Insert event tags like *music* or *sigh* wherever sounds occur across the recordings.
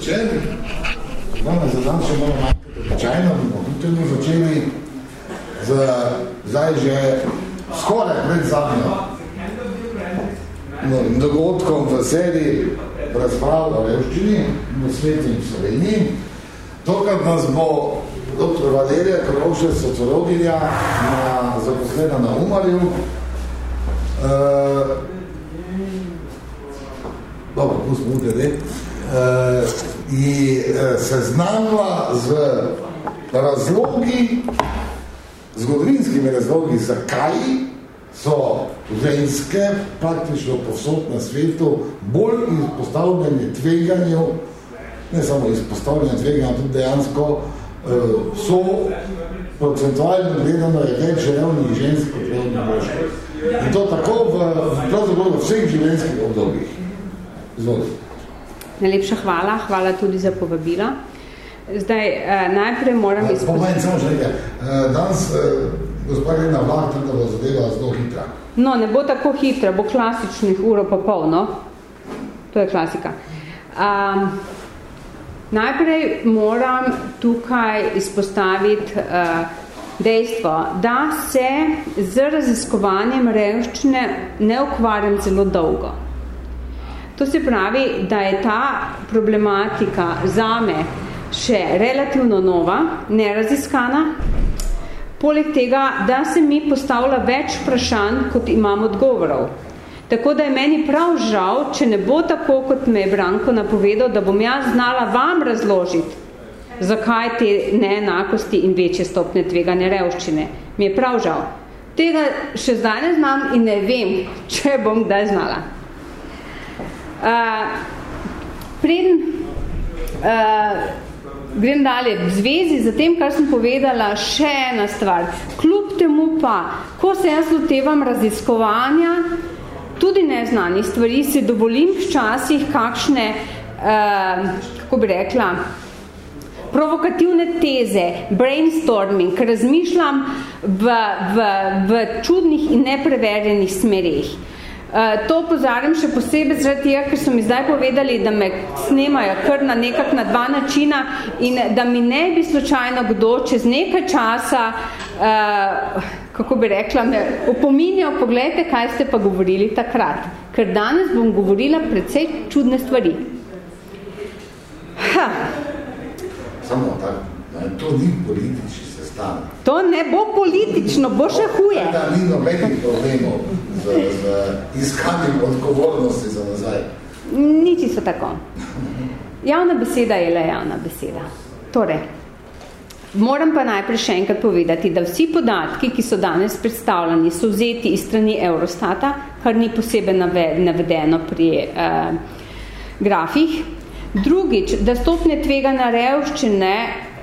večer. Danes za dan še malo manjkati običajno, bomo tudi začeli z zdaj že skoraj pred zadnjo no, dogodkom v seriji razprav o revščini v svetu in Sloveniji. Tokrat nas bo dr. Valerija Krovše, sociologinja, na, zaposlena na Umarju. Uh, dobro, pustimo ukaj, uh, in uh, seznamila z razlogi, zgodovinskimi razlogi, zakaj so ženske praktično posod na svetu bolj izpostavljene tveganju, ne samo izpostavljene tveganju, tudi dejansko uh, so procentualno gledano je več revnih žensk kot revnih moških. In to tako v, v vseh življenjskih obdobjih. Izvolite. Najlepša hvala, hvala tudi za povabila. Zdaj, eh, najprej moram izpostaviti... Pomenim samo še nekaj. Eh, danes, eh, gospod Lena Vlah, da bo zadeva zelo hitra. No, ne bo tako hitra, bo klasičnih uro pa pol, no? To je klasika. Um, najprej moram tukaj izpostaviti uh, dejstvo, da se z raziskovanjem revščine ne ukvarjam zelo dolgo. To se pravi, da je ta problematika zame še relativno nova, neraziskana, poleg tega, da se mi postavlja več vprašanj, kot imam odgovorov. Tako da je meni prav žal, če ne bo tako, kot me je Branko napovedal, da bom jaz znala vam razložiti, zakaj te neenakosti in večje stopne tveganja revščine. Mi je prav žal. Tega še zdaj ne znam in ne vem, če bom kdaj znala. Uh, preden uh, grem dalje, v zvezi z tem, kar sem povedala, še ena stvar. Kljub temu pa, ko se jaz lotevam raziskovanja, tudi neznanih stvari, se dovolim včasih kakšne, uh, kako bi rekla, provokativne teze, brainstorming, razmišljam v, v, v čudnih in nepreverjenih smerih. Uh, to pozarjam še posebej zaradi tega, ker so mi zdaj povedali, da me snemajo kar na nekak na dva načina in da mi ne bi slučajno kdo čez nekaj časa, uh, kako bi rekla, me opominjal, pogledajte, kaj ste pa govorili takrat. Ker danes bom govorila precej čudne stvari. Ha. Samo tako, to ni politični To ne bo politično, bo še huje. Da ni nobenih problemov z, z iskanjem odgovornosti za nazaj. Niti so tako. Javna beseda je le javna beseda. Torej, moram pa najprej še enkrat povedati, da vsi podatki, ki so danes predstavljeni, so vzeti iz strani Eurostata, kar ni posebej navedeno pri eh, grafih. Drugič, da stopne tvega na revščine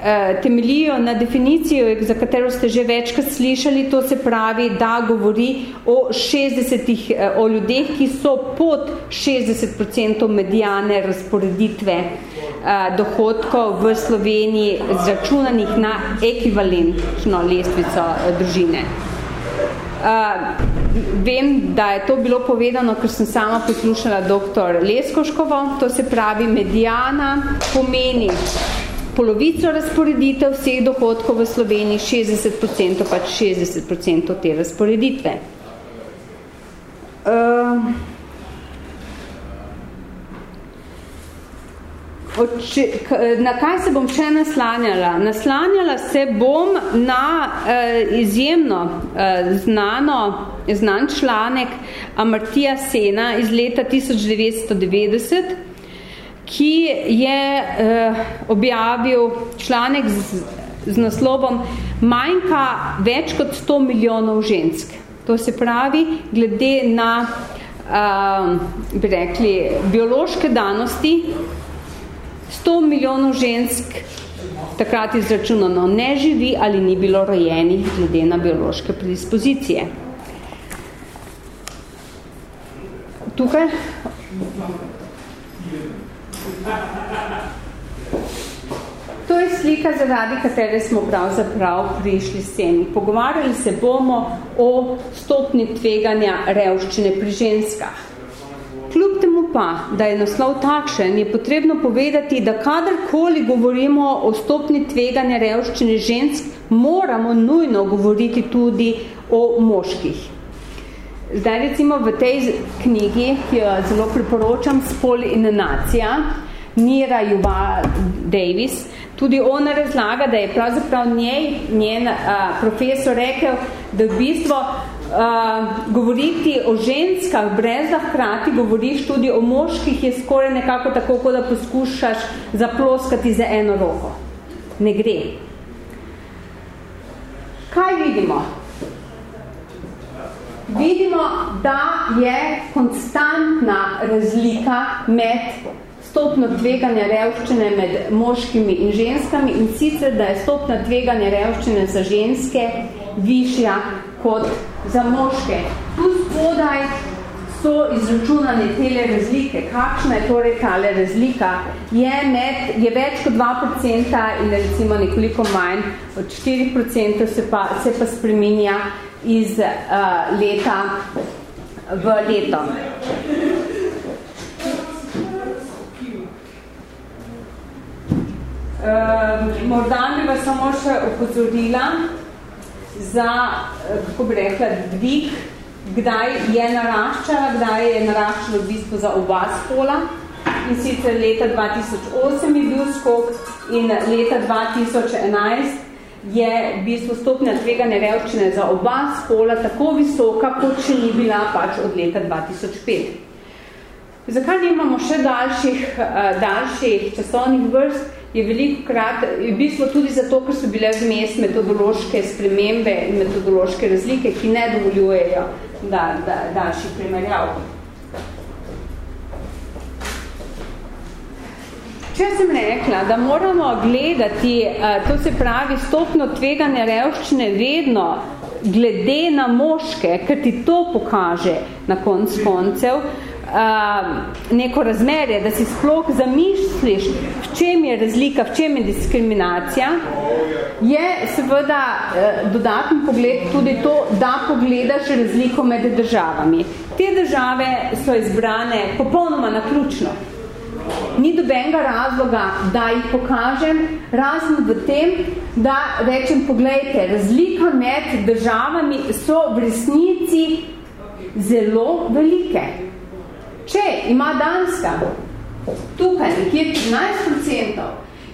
Eh, temelijo na definicijo, za katero ste že večkrat slišali, to se pravi, da govori o 60 eh, o ljudeh, ki so pod 60% medijane razporeditve eh, dohodkov v Sloveniji zračunanih na ekvivalentno lestvico družine. Uh, vem, da je to bilo povedano, ker sem sama poslušala dr. Leskoškovo, to se pravi, medijana pomeni polovico razporeditev vseh dohodkov v Sloveniji, 60% pač 60% te razporeditve. Uh, Na kaj se bom še naslanjala? Naslanjala se bom na eh, izjemno eh, znano, znan članek Amartija Sena iz leta 1990, ki je uh, objavil članek z, z naslovom Manjka več kot 100 milijonov žensk. To se pravi, glede na uh, bi rekli, biološke danosti, 100 milijonov žensk takrat izračunano ne živi ali ni bilo rojenih glede na biološke predispozicije. Tukaj To je slika, zaradi katere smo pravzaprav prišli sceni. Pogovarjali se bomo o stopni tveganja revščine pri ženskah. Kljub temu pa, da je naslov takšen, je potrebno povedati, da kadarkoli govorimo o stopni tveganja revščine žensk, moramo nujno govoriti tudi o moških. Zdaj recimo v tej knjigi, ki jo zelo priporočam, Spol in nacija, Nira Juba Davis, tudi ona razlaga, da je pravzaprav njej, njen a, profesor rekel, da v bistvu a, govoriti o ženskah brez da hkrati govoriš tudi o moških je skoraj nekako tako, kot da poskušaš zaploskati za eno roko. Ne gre. Kaj vidimo? Vidimo, da je konstantna razlika med stopno tveganja revščine med moškimi in ženskami in sicer, da je stopna tveganja revščine za ženske višja kot za moške. Tu spodaj so izračunane tele razlike. Kakšna je torej tale razlika? Je, med, je več kot 2% in recimo nekoliko manj od 4% se pa, se pa spreminja iz uh, leta v leto. Morda bi vas samo še upozorila za, eh, kako bi rekla, dvig, kdaj je naraščala, kdaj je naraščalo v bistvu za oba spola. In sicer leta 2008 je bil skok in leta 2011 je v bistvu stopnja tveganja revščine za oba spola tako visoka, kot še ni bila pač od leta 2005. Zakaj nimamo še daljših, uh, daljših časovnih vrst? je veliko krat, v bistvu tudi zato, ker so bile vmes metodološke spremembe in metodološke razlike, ki ne dovoljujejo da, da, daljši primerjav. Če sem rekla, da moramo gledati, to se pravi stopno tveganja revščine vedno glede na moške, ker ti to pokaže na konc koncev, neko razmerje, da si sploh zamišliš, v čem je razlika, v čem je diskriminacija, je seveda uh, dodatni pogled tudi to, da pogledaš razliko med državami. Te države so izbrane popolnoma naključno. Ni dobenega razloga, da jih pokažem, razen v tem, da rečem, poglejte, razlika med državami so v resnici zelo velike. Če ima Danska tukaj nekje 13%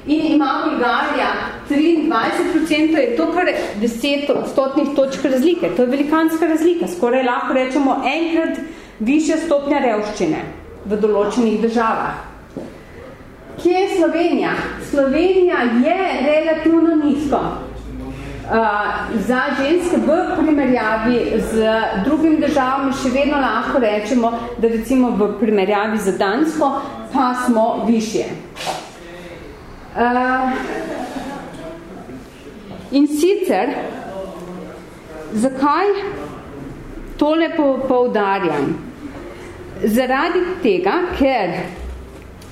in ima Bulgarija 23%, je to kar 10 odstotnih točk razlike. To je velikanska razlika. Skoraj lahko rečemo enkrat višja stopnja revščine v določenih državah. Kje je Slovenija? Slovenija je relativno nizko za ženske v primerjavi z drugimi državami še vedno lahko rečemo, da recimo v primerjavi z Dansko pa smo višje. Uh, in sicer, zakaj tole poudarjam? Zaradi tega, ker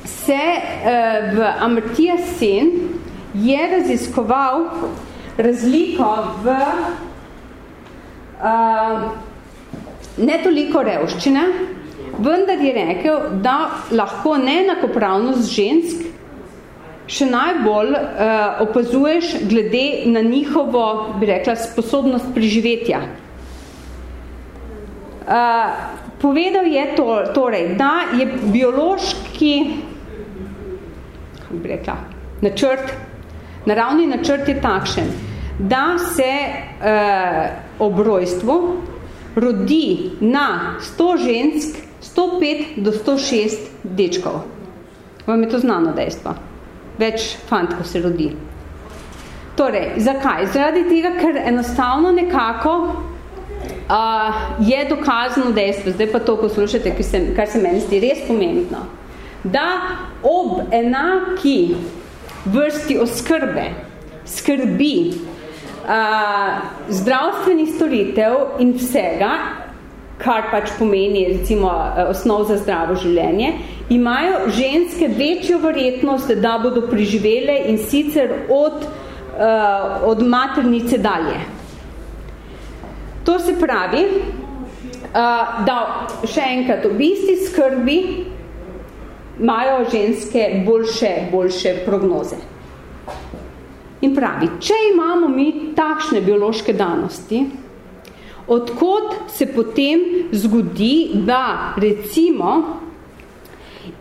se uh, v Amartija Sen je raziskoval razliko v uh, ne toliko revščine, vendar je rekel, da lahko neenakopravnost žensk še najbolj uh, opazuješ glede na njihovo, bi rekla, sposobnost preživetja. Uh, povedal je to, torej, da je biološki bi rekla, načrt, naravni načrt je takšen, da se eh, ob rojstvu rodi na 100 žensk 105 do 106 dečkov. Vam je to znano dejstvo. Več fantkov se rodi. Torej, zakaj? Zaradi tega, ker enostavno nekako uh, je dokazano dejstvo, zdaj pa to poslušate, kar se, kar se meni zdi res pomembno, da ob enaki vrsti oskrbe skrbi zdravstvenih storitev in vsega, kar pač pomeni recimo osnov za zdravo življenje, imajo ženske večjo verjetnost, da bodo preživele in sicer od, uh, od maternice dalje. To se pravi, uh, da še enkrat ob isti skrbi imajo ženske boljše, boljše prognoze. In pravi, če imamo mi takšne biološke danosti, odkot se potem zgodi, da recimo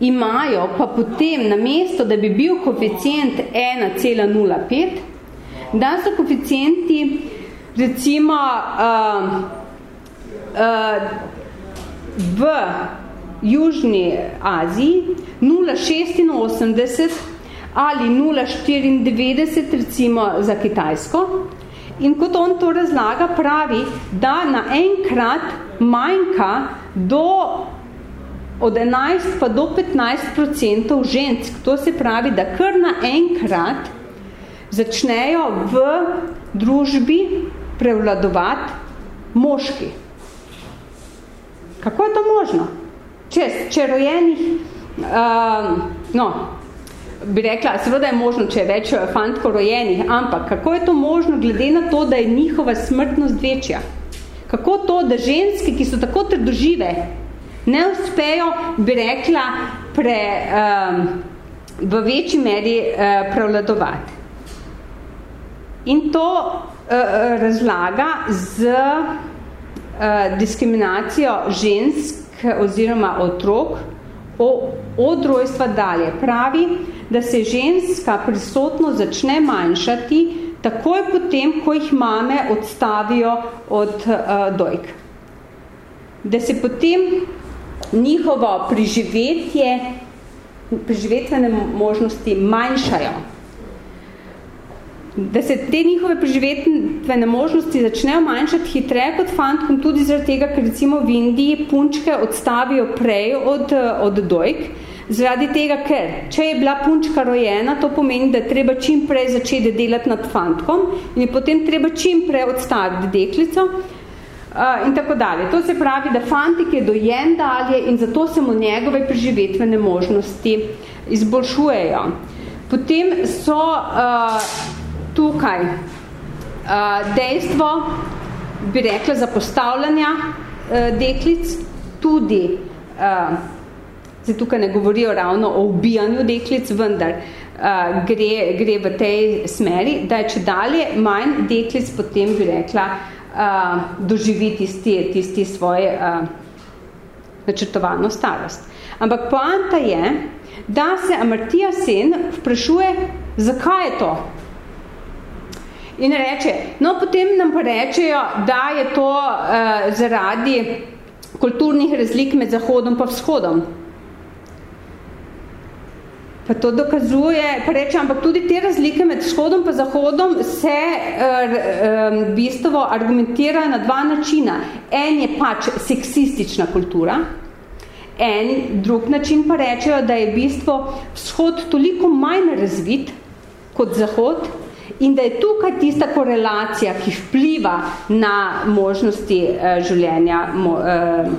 imajo pa potem na mesto, da bi bil koeficient 1,05, da so koeficienti recimo uh, uh, v Južni Aziji 0,86 ali 0,94 recimo za Kitajsko. In kot on to razlaga, pravi, da naenkrat manjka do od 11 pa do 15 žensk. To se pravi, da kar naenkrat začnejo v družbi prevladovati moški. Kako je to možno? Če, če rojenih, uh, no, bi rekla, seveda je možno, če je več eh, fantko rojenih, ampak kako je to možno, glede na to, da je njihova smrtnost večja? Kako to, da ženske, ki so tako trdožive, ne uspejo, bi rekla, pre, um, v večji meri uh, prevladovati? In to uh, razlaga z uh, diskriminacijo žensk oziroma otrok od rojstva dalje. Pravi, da se ženska prisotno začne manjšati takoj potem, ko jih mame odstavijo od uh, dojk. Da se potem njihovo preživetje, preživetvene možnosti manjšajo. Da se te njihove preživetvene možnosti začnejo manjšati hitreje kot fantkom, tudi zaradi tega, ker recimo v Indiji punčke odstavijo prej od, od dojk, Zaradi tega, ker če je bila punčka rojena, to pomeni, da treba čim prej začeti delati nad fantkom in je potem treba čim prej odstaviti deklico uh, in tako dalje. To se pravi, da fantik je dojen dalje in zato se mu njegove preživetvene možnosti izboljšujejo. Potem so uh, tukaj uh, dejstvo, bi rekla, zapostavljanja uh, deklic, tudi uh, Zdaj, tukaj ne govorijo ravno o ubijanju deklic, vendar uh, gre, gre v tej smeri, da je če dalje manj deklic potem bi rekla uh, doživi tisti, tisti svoje uh, načrtovano starost. Ampak poanta je, da se Amartija Sen vprašuje, zakaj je to? In reče, no potem nam pa rečejo, da je to uh, zaradi kulturnih razlik med Zahodom pa vzhodom. Pa to dokazuje, pa reče, ampak tudi te razlike med vzhodom pa zahodom se uh, bistvo argumentirajo na dva načina. En je pač seksistična kultura, en drug način pa rečejo, da je bistvo vzhod toliko manj razvit kot zahod in da je tukaj tista korelacija, ki vpliva na možnosti uh, življenja mo, uh,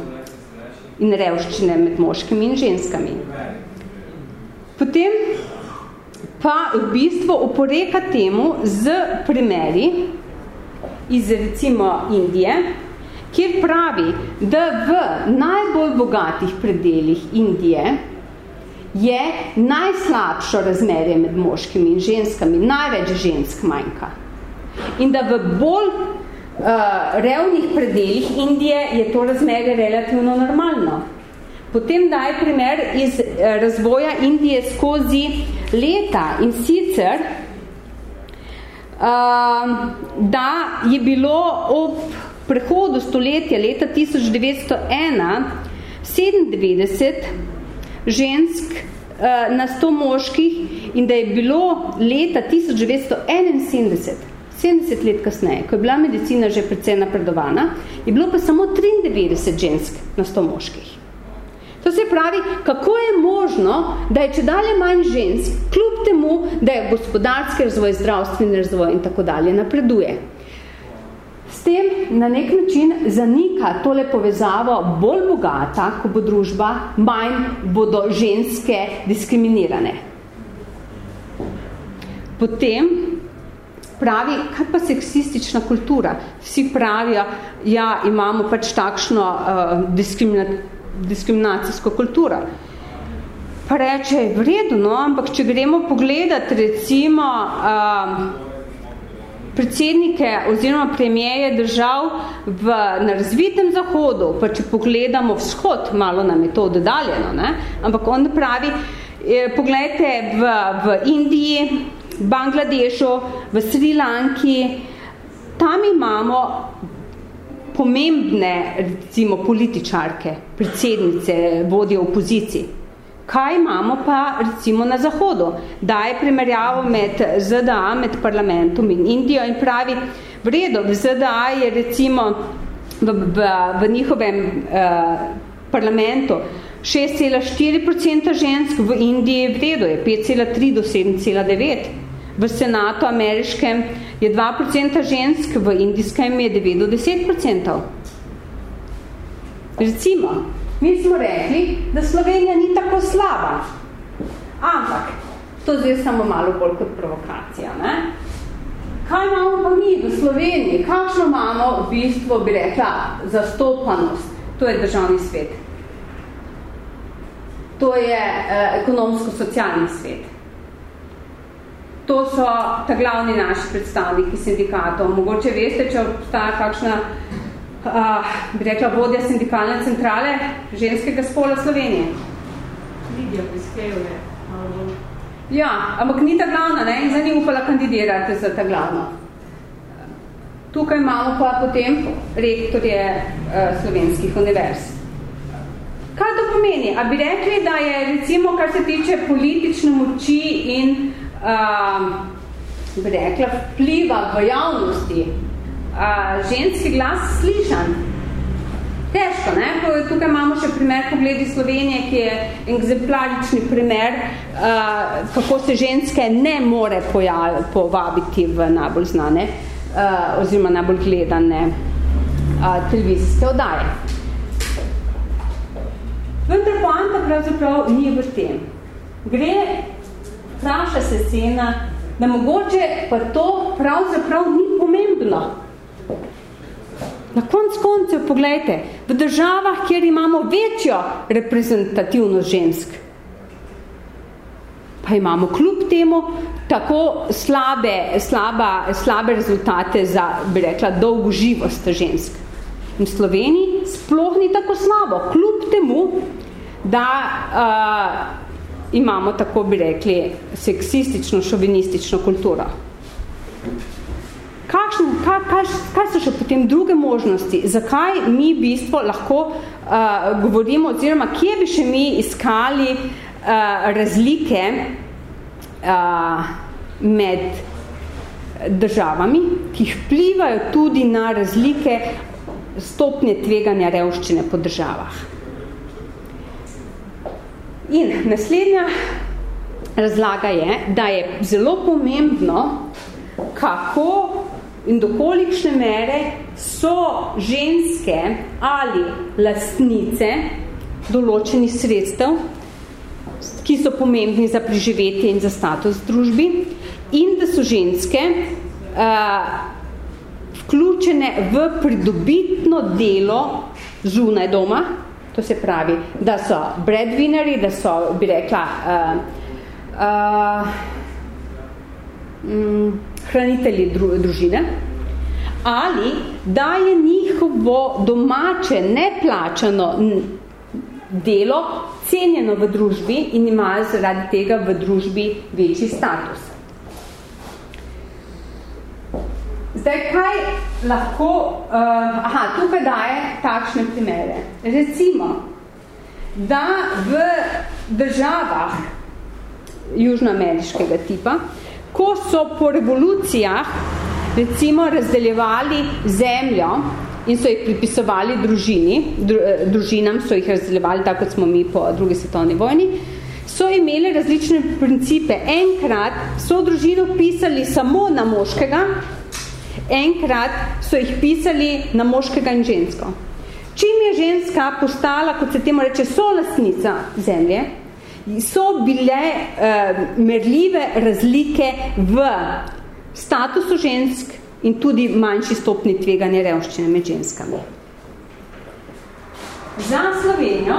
in revščine med moškimi in ženskami. Potem pa v bistvu oporeka temu z primeri iz recimo Indije, kjer pravi, da v najbolj bogatih predeljih Indije je najslabšo razmerje med moškimi in ženskami, največ žensk manjka. In da v bolj uh, revnih predeljih Indije je to razmerje relativno normalno. Potem daj primer iz eh, razvoja Indije skozi leta in sicer, uh, da je bilo ob prehodu stoletja leta 1901 97 žensk uh, na 100 moških in da je bilo leta 1971 70 let kasneje, ko je bila medicina že precej napredovana, je bilo pa samo 93 žensk na 100 moških. To se pravi, kako je možno, da je če dalje manj žensk, kljub temu, da je gospodarski razvoj, zdravstveni razvoj in tako dalje napreduje. S tem na nek način zanika tole povezavo bolj bogata, ko bo družba, manj bodo ženske diskriminirane. Potem pravi, kaj pa seksistična kultura? Vsi pravijo, ja, imamo pač takšno uh, diskriminacijo diskriminacijsko kulturo. pa reče, v redu, no, ampak če gremo pogledati recimo uh, predsednike oziroma premijeje držav v, na razvitem zahodu, pa če pogledamo vzhod, malo nam je to oddaljeno, ne? ampak on pravi, eh, pogledajte v, v Indiji, Bangladešu, v Sri Lanki, tam imamo pomembne, recimo, političarke, predsednice, vodje opoziciji. Kaj imamo pa recimo na Zahodu? Daje primerjavo med ZDA, med parlamentom in Indijo in pravi, v redu, v ZDA je recimo v, v, v njihovem uh, parlamentu 6,4% žensk, v Indiji v redu je 5,3 do 7,9%. V senatu ameriškem je 2% žensk, v indijskem je 9 do 10%. Recimo, Mi smo rekli, da Slovenija ni tako slaba. Ampak, to zdaj samo malo bolj kot provokacija. Ne? Kaj imamo pa mi v Sloveniji? Kakšno imamo v bistvu, bi rekla, zastopanost? To je državni svet. To je eh, ekonomsko-socialni svet. To so ta glavni naši predstavniki sindikatov. Mogoče veste, če obstaja kakšna uh, bi rekla, vodja sindikalne centrale ženskega spola Slovenije. Lidija prispevuje. Ja, ampak ni ta glavna, ne? In zdaj ni upala kandidirati za ta glavno. Tukaj imamo pa potem rektorje uh, slovenskih univerz. Kaj to pomeni? A bi rekli, da je recimo, kar se tiče politične moči in uh, bi rekla, vpliva v javnosti, a, ženski glas slišan. Težko, ne? Tukaj imamo še primer pogledi Slovenije, ki je egzemplarični primer, a, kako se ženske ne more povabiti v najbolj znane a, oziroma najbolj gledane a, televizijske oddaje. Vendar poanta pravzaprav ni v tem. Gre, vpraša se sena, da mogoče pa to pravzaprav ni pomembno. Na konc koncev, pogledajte, v državah, kjer imamo večjo reprezentativnost žensk, pa imamo kljub temu tako slabe, slaba, slabe rezultate za, bi rekla, dolgo živost žensk. In v Sloveniji sploh ni tako slabo, kljub temu, da uh, imamo tako, bi rekli, seksistično, šovinistično kulturo kakšen, kaj, kaj, kaj so še potem druge možnosti, zakaj mi v bistvu lahko uh, govorimo, oziroma kje bi še mi iskali uh, razlike uh, med državami, ki vplivajo tudi na razlike stopnje tveganja revščine po državah. In naslednja razlaga je, da je zelo pomembno, kako in do kolikšne mere so ženske ali lastnice določenih sredstev, ki so pomembni za preživetje in za status družbi, in da so ženske uh, vključene v pridobitno delo zunaj doma, to se pravi, da so breadwinneri, da so, bi rekla, uh, uh, mm, hranitelji dru, družine, ali da je njihovo domače neplačano delo cenjeno v družbi in imajo zaradi tega v družbi večji status. Zdaj, kaj lahko, uh, aha, tukaj daje takšne primere. Recimo, da v državah južnoameriškega tipa, ko so po revolucijah recimo razdeljevali zemljo in so jih pripisovali družini, eh, družinam so jih razdeljevali, tako kot smo mi po drugi svetovni vojni, so imeli različne principe. Enkrat so družino pisali samo na moškega, enkrat so jih pisali na moškega in žensko. Čim je ženska postala, kot se temu reče, solastnica zemlje, so bile uh, merljive razlike v statusu žensk in tudi manjši stopni tveganja revščine med ženskami. Za Slovenijo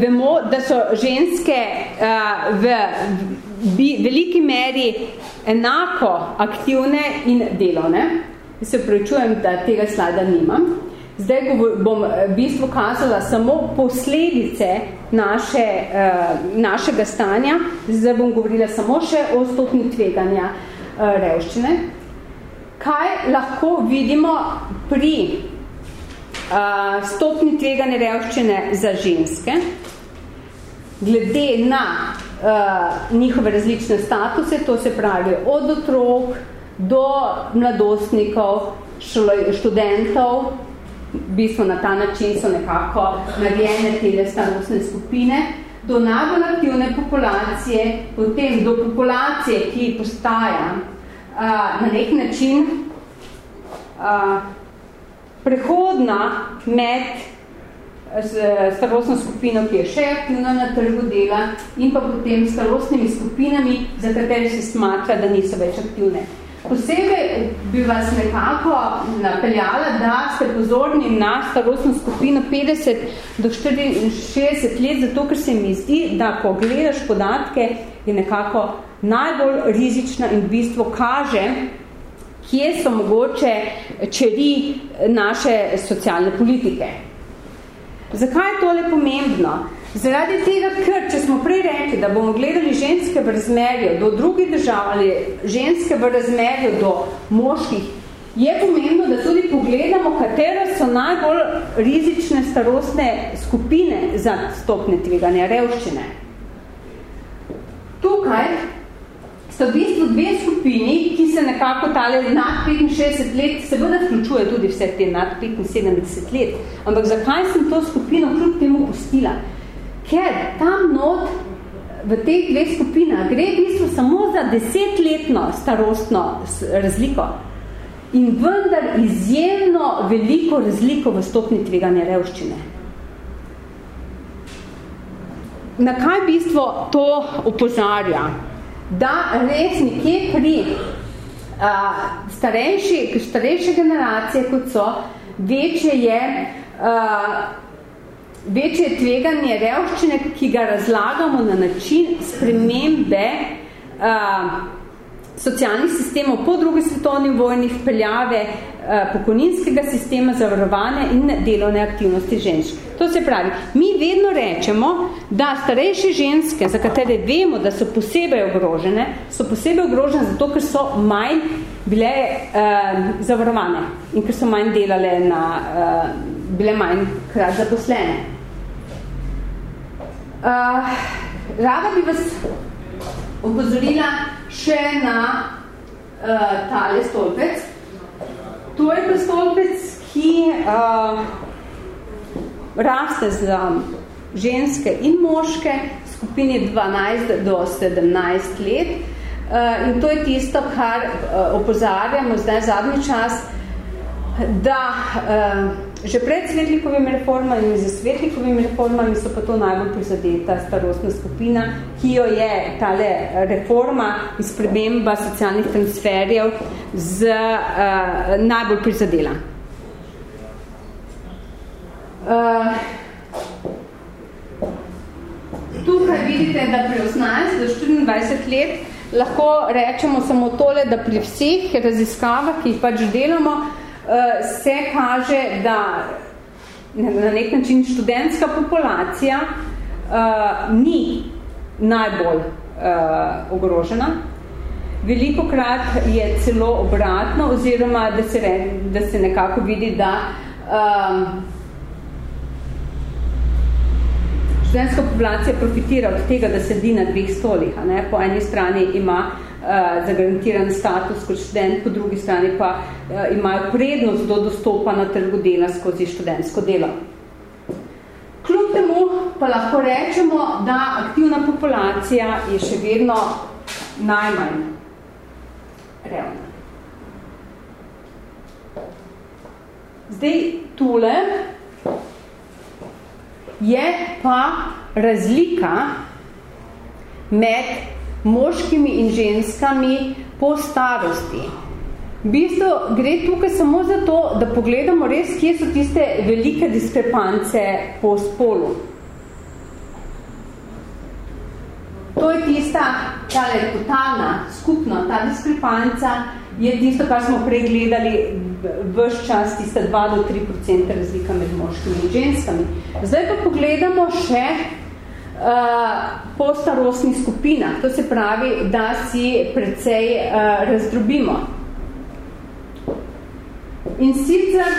vemo, da so ženske uh, v, v veliki meri enako aktivne in delovne. Se pravičujem, da tega slada nimam. Zdaj bom v bistvu kazala samo posledice naše, uh, našega stanja. Zdaj bom govorila samo še o stopni tveganja uh, revščine. Kaj lahko vidimo pri stopni tveganja revščine za ženske, glede na njihove različne statuse, to se pravi od otrok do mladostnikov, študentov, v bistvu na ta način so nekako narejene tele starostne skupine, do najbolj aktivne populacije, potem do populacije, ki postaja uh, na nek način uh, prehodna med starostno skupino, ki je še aktivna na trgu dela in pa potem starostnimi skupinami, za katere se smatra, da niso več aktivne. Posebej bi vas nekako napeljala, da ste pozorni na starostno skupino 50 do 64 let, zato ker se mi zdi, da ko gledaš podatke, je nekako najbolj rizična in v bistvu kaže, kje so mogoče čeri naše socialne politike. Zakaj je tole pomembno? Zaradi tega, ker če smo prej rekli, da bomo gledali ženske v razmerju do drugih držav ali ženske v razmerju do moških, je pomembno, da tudi pogledamo, katere so najbolj rizične starostne skupine za stopne tveganja revščine. Tukaj sta v bistvu dve skupini, ki se nekako tale nad 65 let, seveda vključuje tudi vse te nad 75 let, ampak zakaj sem to skupino kljub temu pustila? Ker tam not v teh dveh skupinah gre v bistvu samo za desetletno starostno razliko in vendar izjemno veliko razliko v stopni tveganja revščine. Na kaj bistvo to opozarja? Da res nekje pri uh, starejši, starejše generacije, kot so, večje je, uh, večje tveganje revščine, ki ga razlagamo na način spremembe uh, socialnih sistemov po drugi svetovni vojni vpeljave Eh, pokojninskega sistema zavarovanja in delovne aktivnosti žensk. To se pravi, mi vedno rečemo, da starejše ženske, za katere vemo, da so posebej ogrožene, so posebej ogrožene zato, ker so manj bile uh, zavarovane in ker so manj delale na, uh, bile manj krat zaposlene. Uh, rada bi vas opozorila še na uh, tale stolpec, To je prestolpec, ki uh, raste za ženske in moške, skupini 12 do 17 let. Uh, in to je tisto, kar uh, opozarjamo zdaj zadnji čas, da uh, Že pred svetlikovimi reformami in za svetlikovimi reformami so pa to najbolj prizadeta starostna skupina, ki jo je tale reforma in sprememba socialnih transferjev z, uh, najbolj prizadela. Uh, tukaj vidite, da pri 18 do 24 let lahko rečemo samo tole, da pri vseh raziskavah, ki jih pač delamo, se kaže, da na nek način študentska populacija uh, ni najbolj uh, ogrožena. Veliko krat je celo obratno, oziroma da se, da se nekako vidi, da um, študentska populacija profitira od tega, da sedi na dveh stolih. A ne? Po eni strani ima uh, uh, zagarantiran status kot študent, po drugi strani pa uh, imajo prednost do dostopa na trgu dela skozi študentsko delo. Kljub temu pa lahko rečemo, da aktivna populacija je še vedno najmanj revna. Zdaj, tule je pa razlika med moškimi in ženskami po starosti. V bistvu gre tukaj samo za to, da pogledamo res, kje so tiste velike diskrepance po spolu. To je tista, ta je totalna, skupna, ta diskrepanca je tisto, kar smo prej gledali vš čas, tista 2 do 3 razlika med moškimi in ženskami. Zdaj pa pogledamo še po starostnih skupinah. To se pravi, da si precej uh, razdrobimo. In sicer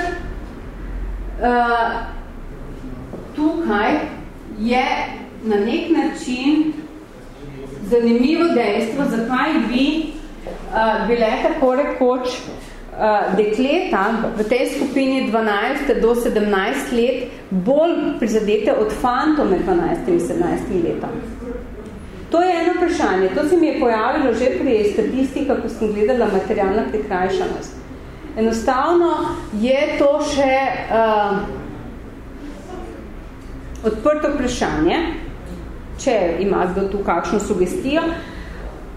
uh, tukaj je na nek način zanimivo dejstvo, zakaj bi uh, bile tako rekoč uh, dekleta v tej skupini 12 do 17 let bolj prizadete od fantov med 12 in 17 letom. To je eno vprašanje. To se mi je pojavilo že pri statistika, ko sem gledala materialna prikrajšanost. Enostavno je to še uh, odprto vprašanje, če ima kdo tu kakšno sugestijo.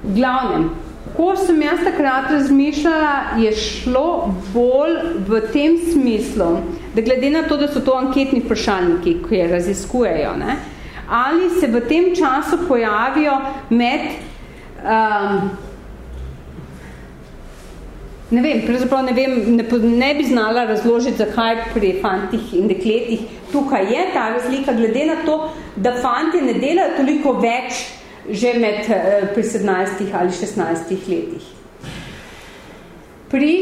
V glavnem, ko sem jaz takrat razmišljala, je šlo bolj v tem smislu, da glede na to, da so to anketni vprašalniki, ki je raziskujejo, ne, ali se v tem času pojavijo med um, ne vem, pravzaprav ne vem, ne, ne bi znala razložiti, zakaj pri fantih in dekletih tukaj je ta razlika, glede na to, da fanti ne delajo toliko več že med eh, pri 17 ali 16 letih. Pri,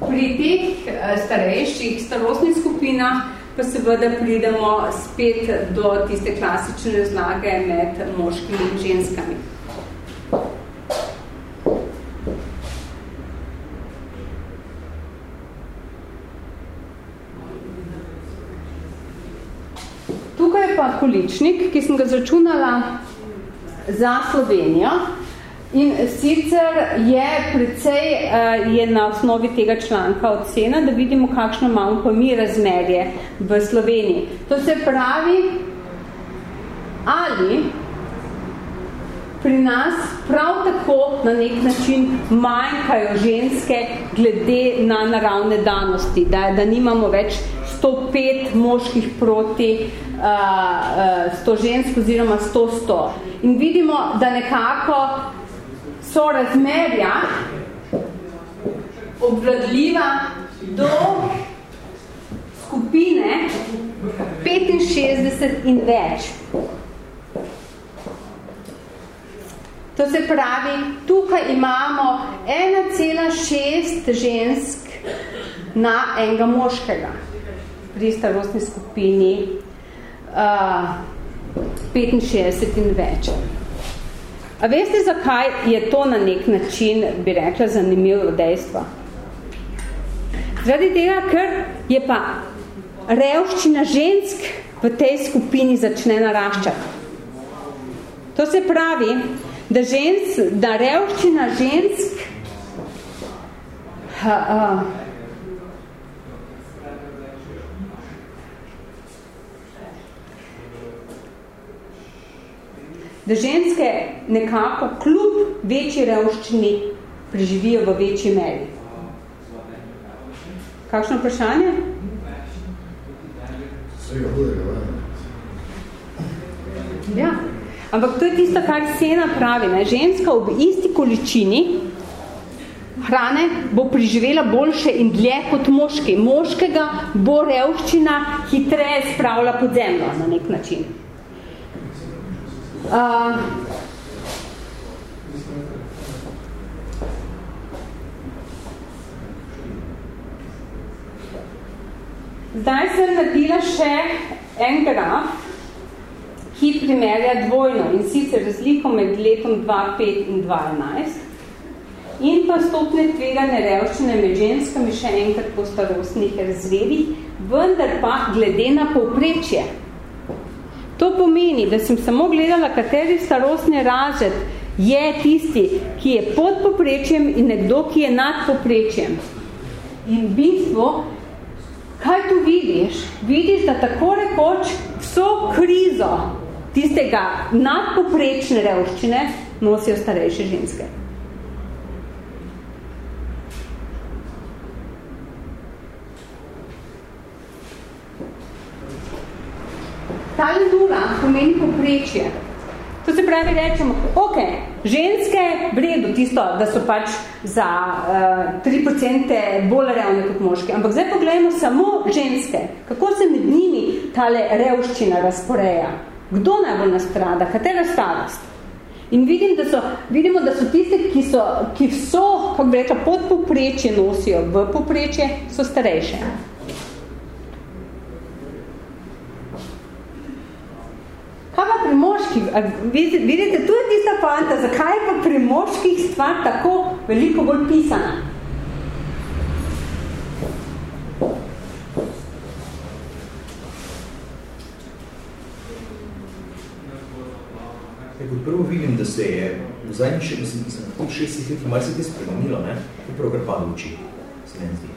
pri teh eh, starejših starostnih skupinah pa seveda pridemo spet do tiste klasične razlage med moškimi in ženskami. Pa količnik, ki sem ga začunala za Slovenijo. In sicer je precej eh, je na osnovi tega članka ocena, da vidimo, kakšno imamo pa mi razmerje v Sloveniji. To se pravi, ali pri nas prav tako na nek način manjkajo ženske glede na naravne danosti, da, da nimamo več 105 moških proti uh, uh, 100 žensk oziroma 100-100. In vidimo, da nekako so razmerja obvladljiva do skupine 65 in več. To se pravi, tukaj imamo 1,6 žensk na enega moškega pri starostni skupini uh, 65 in več. A veste, zakaj je to na nek način, bi rekla, zanimivo dejstvo? Zaradi tega, ker je pa revščina žensk v tej skupini začne naraščati. To se pravi, da, žens, da revščina žensk ha, uh, da ženske nekako kljub večji revščini preživijo v večji meri. Kakšno vprašanje? Ja. Ampak to je tisto, kar Sena pravi. Ne? Ženska v isti količini hrane bo preživela boljše in dlje kot moški. Moškega bo revščina hitreje spravila pod zemljo na nek način. Uh, zdaj sem naredila še en graf, ki primerja dvojno in sicer razliko med letom 2005 in 2011 in pa stopne tvegane revščine med ženskami še enkrat po starostnih razredih, vendar pa glede na povprečje. To pomeni, da sem samo gledala, kateri starostni razred je tisti, ki je pod poprečjem in nekdo, ki je nad poprečjem. In v bistvu, kaj tu vidiš? Vidiš, da tako rekoč vso krizo tistega nadpoprečne revščine nosijo starejše ženske. Ta tale nula pomeni poprečje. To se pravi, rečemo, ok, ženske vredo tisto, da so pač za uh, 3% bolj revne kot moške, ampak zdaj pogledamo samo ženske, kako se med njimi tale revščina razporeja. Kdo najbolj nastrada, katera starost? In vidim, da so, vidimo, da so tiste, ki so, ki so kako bi rekla, pod poprečje nosijo v poprečje, so starejše. Kaj pa pri moških? Vidite, tu je tista poanta, zakaj je pa pri moških stvar tako veliko bolj pisana? Kot prvo vidim, da se je v zadnjih še, mislim, mislim, na tih šestih letih mar se te spremenilo, ne? Prvo, kar pada v oči, se ne zdi.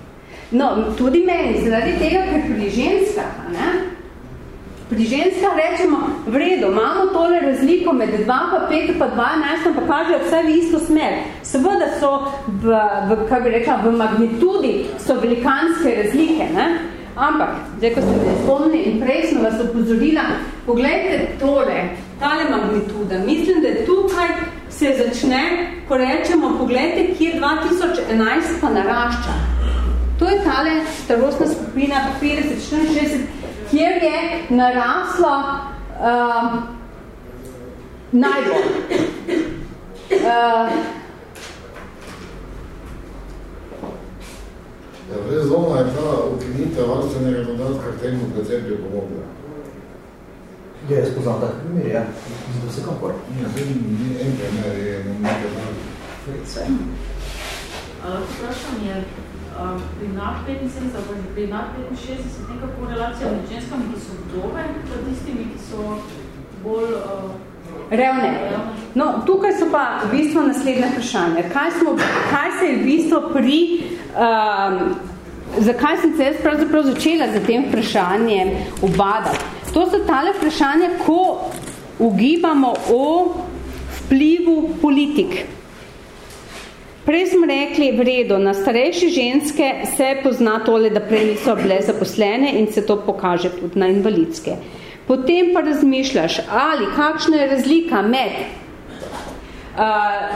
No, tudi meni, zaradi tega, ker pri ženskah, ne? Pri ženskah rečemo, v redu, imamo tole razliko med 2 pa 5 pa 12, pa kažejo vse v isto smer. Seveda so v, v, kaj bi rekla, v magnitudi so velikanske razlike, ne? Ampak, zdaj, ko ste me spomnili in prej sem vas upozorila, pogledajte tole, tale magnituda. Mislim, da tukaj se začne, ko rečemo, pogledajte, kje 2011 pa narašča. To je tale starostna skupina 50-64 kjer je naraslo uh, najbolj. Uh, Ja, zelo je ta ukinitev varstvenega dodatka k temu precepju pomogla. Ja, jaz poznam tak primer, ja. Mislim, da se kakor. Ja, ni en primer, je nekaj malo. Vprašam je, pri nad 75, pa pri nad 65 neka korelacija med ženskami, ki so vdove, pa tistimi, ki so bolj uh, revne. No, tukaj so pa v bistvu naslednje vprašanje. Kaj, smo, kaj se je v bistvu pri... Um, zakaj sem se jaz pravzaprav začela za tem vprašanjem obadati? To so tale vprašanja, ko ugibamo o vplivu politik. Prej smo rekli, v redu, na starejše ženske se pozna tole, da prej niso bile zaposlene in se to pokaže tudi na invalidske. Potem pa razmišljaš, ali kakšna je razlika med uh,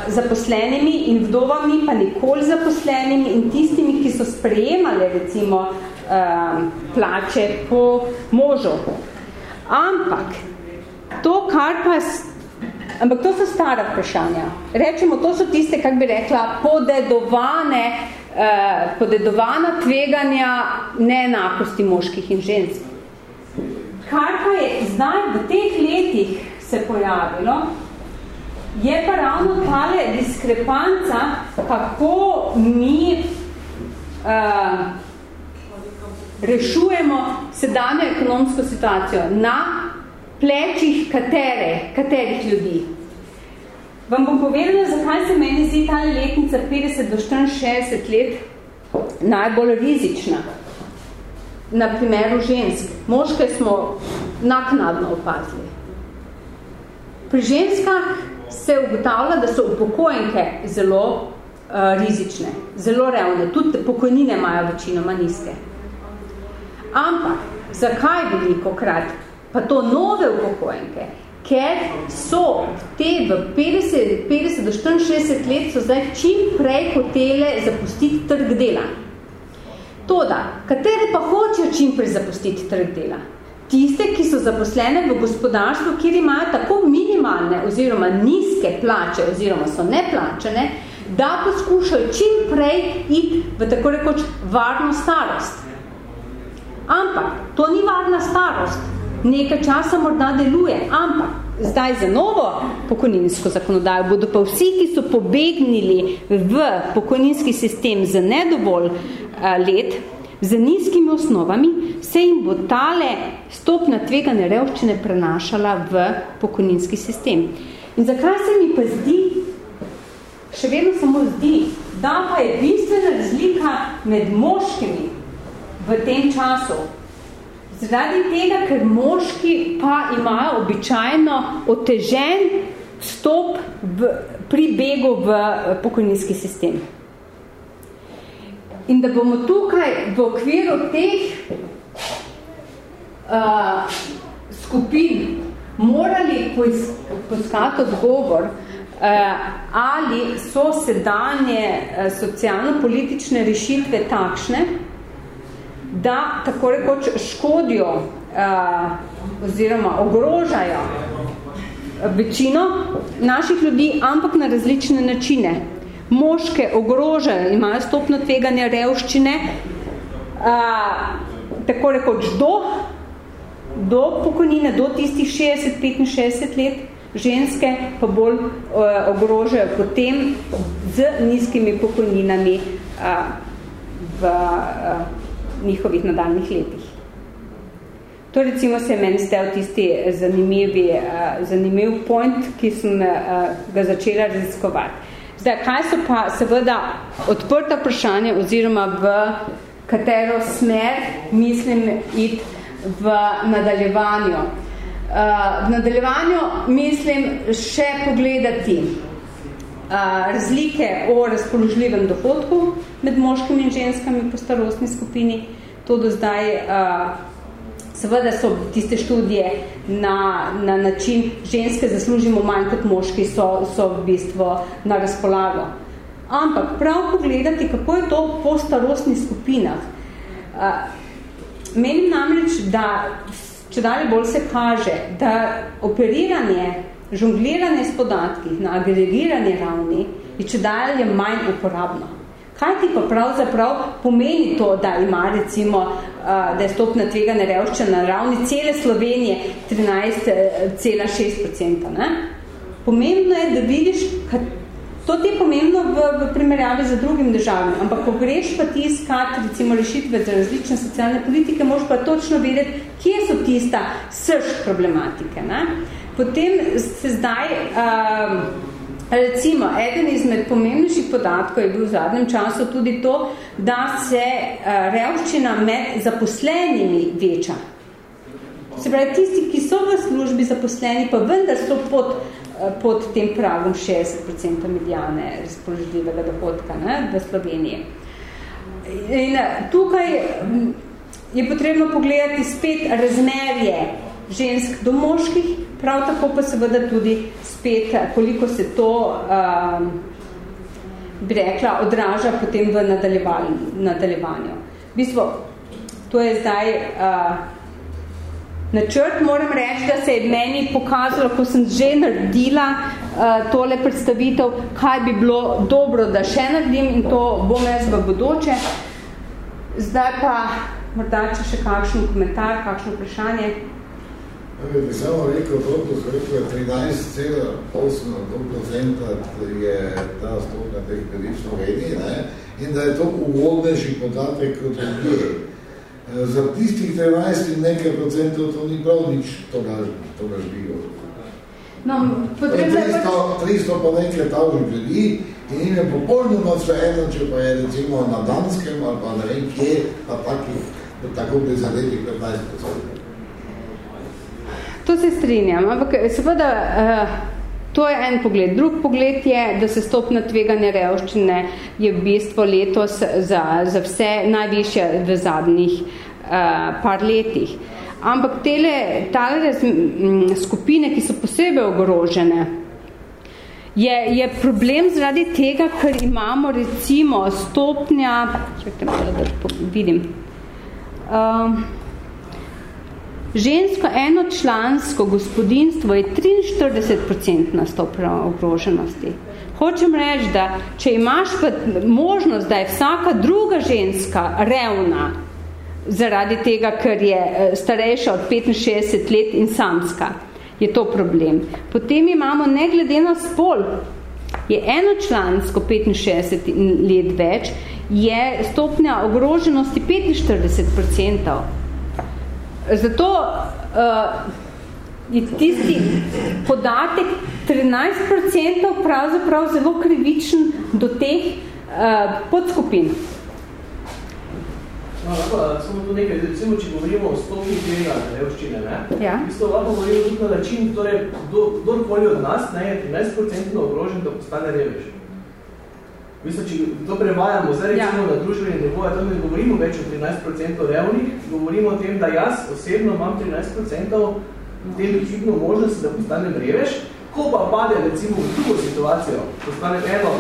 zaposlenimi in vdovami, pa nikoli zaposlenimi in tistimi, ki so sprejemali recimo uh, plače po možu. Ampak to, kar pa Ampak to so stara vprašanja. Rečemo, to so tiste, kak bi rekla, podedovane, eh, podedovana tveganja neenakosti moških in žensk. Kar pa je zdaj v teh letih se pojavilo, je pa ravno tale diskrepanca, kako mi eh, rešujemo sedanjo ekonomsko situacijo na plečih katere, katerih ljudi. Vam bom povedala, zakaj se meni zdi ta letnica 50 do 64 let najbolj rizična. Na primeru žensk. Moške smo naknadno opazili. Pri ženskah se ugotavlja, da so upokojenke zelo uh, rizične, zelo revne. Tudi pokojnine imajo večinoma nizke. Ampak, zakaj veliko krat? Pa to nove upokojenke, ker so te v 50, 50 do 64 let so zdaj čim prej hotele zapustiti trg dela. Toda, katere pa hočejo čim prej zapustiti trg dela? Tiste, ki so zaposlene v gospodarstvu, kjer imajo tako minimalne oziroma nizke plače oziroma so neplačene, da poskušajo čim prej iti v tako rekoč varno starost. Ampak to ni varna starost, nekaj časa morda deluje, ampak zdaj za novo pokojninsko zakonodajo bodo pa vsi, ki so pobegnili v pokojninski sistem za nedovolj eh, let, z nizkimi osnovami, se jim bo tale stopna tvegane revščine prenašala v pokojninski sistem. In zakaj se mi pa zdi, še vedno samo zdi, da pa je bistvena razlika med moškimi v tem času, Zaradi tega, ker moški pa imajo običajno otežen stop v, pri begu v eh, pokojninski sistem. In da bomo tukaj v okviru teh uh, skupin morali poiskati odgovor, eh, ali so sedanje eh, socialno-politične rešitve takšne, da tako rekoč škodijo eh, oziroma ogrožajo večino naših ljudi, ampak na različne načine. Moške ogrožajo, imajo stopno tveganja revščine, tako rekoč do do pokojnine, do tistih 60-65 let, ženske pa bolj uh, ogrožajo potem z nizkimi pokojninami uh, v uh, njihovih nadaljnih letih. To recimo se je meni stel tisti zanimivi, uh, zanimiv point, ki sem uh, ga začela raziskovati. Zdaj, kaj so pa seveda odprta vprašanja oziroma v katero smer mislim iti v nadaljevanju. V nadaljevanju mislim še pogledati razlike o razpoložljivem dohodku med moškimi in ženskami po starostni skupini. To do zdaj, uh, seveda so tiste študije na, na način ženske zaslužimo manj kot moški, so, so v bistvu na razpolago. Ampak prav pogledati, kako je to po starostnih skupinah. Uh, Menim namreč, da če dalje bolj se kaže, da operiranje, žongliranje s podatki na agregiranje ravni je če dalje manj uporabno. Kaj ti pa pravzaprav pomeni to, da ima recimo, da je stopna tvega nerevšča na ravni cele Slovenije 13,6%? Pomembno je, da vidiš, To ti je pomembno v, v primerjavi z drugim državami, ampak ko greš pa ti iskati recimo rešitve za različne socialne politike, moraš pa točno vedeti, kje so tista srž problematike. Ne? Potem se zdaj, um, recimo, eden izmed pomembnejših podatkov je bil v zadnjem času tudi to, da se uh, revščina med zaposlenimi veča. Se pravi, tisti, ki so v službi zaposleni, pa vendar so pod Eh, pod tem pragom 60% medijane razpoložljivega dohodka ne, v Sloveniji. In eh, tukaj mm, je potrebno pogledati spet razmerje žensk do moških, prav tako pa seveda tudi spet, koliko se to, um, bi rekla, odraža potem v nadaljevanju. V bistvu, to je zdaj uh, načrt, moram reči, da se je meni pokazalo, ko sem že naredila uh, tole predstavitev, kaj bi bilo dobro, da še naredim in to bom jaz v bodoče. Zdaj pa morda če še kakšen komentar, kakšno vprašanje. Ja bi samo rekel, to, ko so rekli, 13,8% je ta stopna teh kredit Sloveniji, ne? in da je to uvodnejši podatek kot drugih. Eh, za tistih 13 in nekaj procentov to ni prav nič to ražbijo. No, potrebno je... 300, 300 pa nekaj tavžnih ljudi in jim je popolnoma vse eno, če pa je recimo na Danskem ali pa ne vem kje, pa takih, tako bi zadetih 15 procentov. To se strinjam, ampak seveda uh, to je en pogled. Drug pogled je, da se stopna tveganja revščine je v bistvu letos za, za vse najvišja v zadnjih uh, par letih. Ampak tele, tale skupine, ki so posebej ogrožene, je, je problem zaradi tega, ker imamo recimo stopnja, malo, da vidim, uh, Žensko enočlansko gospodinstvo je 43% stopna ogroženosti. Hočem reči, da če imaš pa možnost, da je vsaka druga ženska revna zaradi tega, ker je eh, starejša od 65 let in samska, je to problem. Potem imamo ne glede na spol, je enočlansko 65 let več, je stopnja ogroženosti 45%. Zato uh, je tisti podatek 13% pravzaprav zelo krivičen do teh uh, podskupin. No, lahko, samo tu nekaj, recimo, če govorimo o stopni tega revščine, ne? Ja. Isto lahko govorimo tudi na način, torej, kdorkoli od nas ne, je 13% ogrožen, da postane revež. Mislim, če to prevajamo zdaj recimo ja. na družbeni nivo, to ne govorimo več o 13% revnih, govorimo o tem, da jaz osebno imam 13% tem hipno možnosti, da postanem revež, ko pa pade recimo v drugo situacijo, postanem eno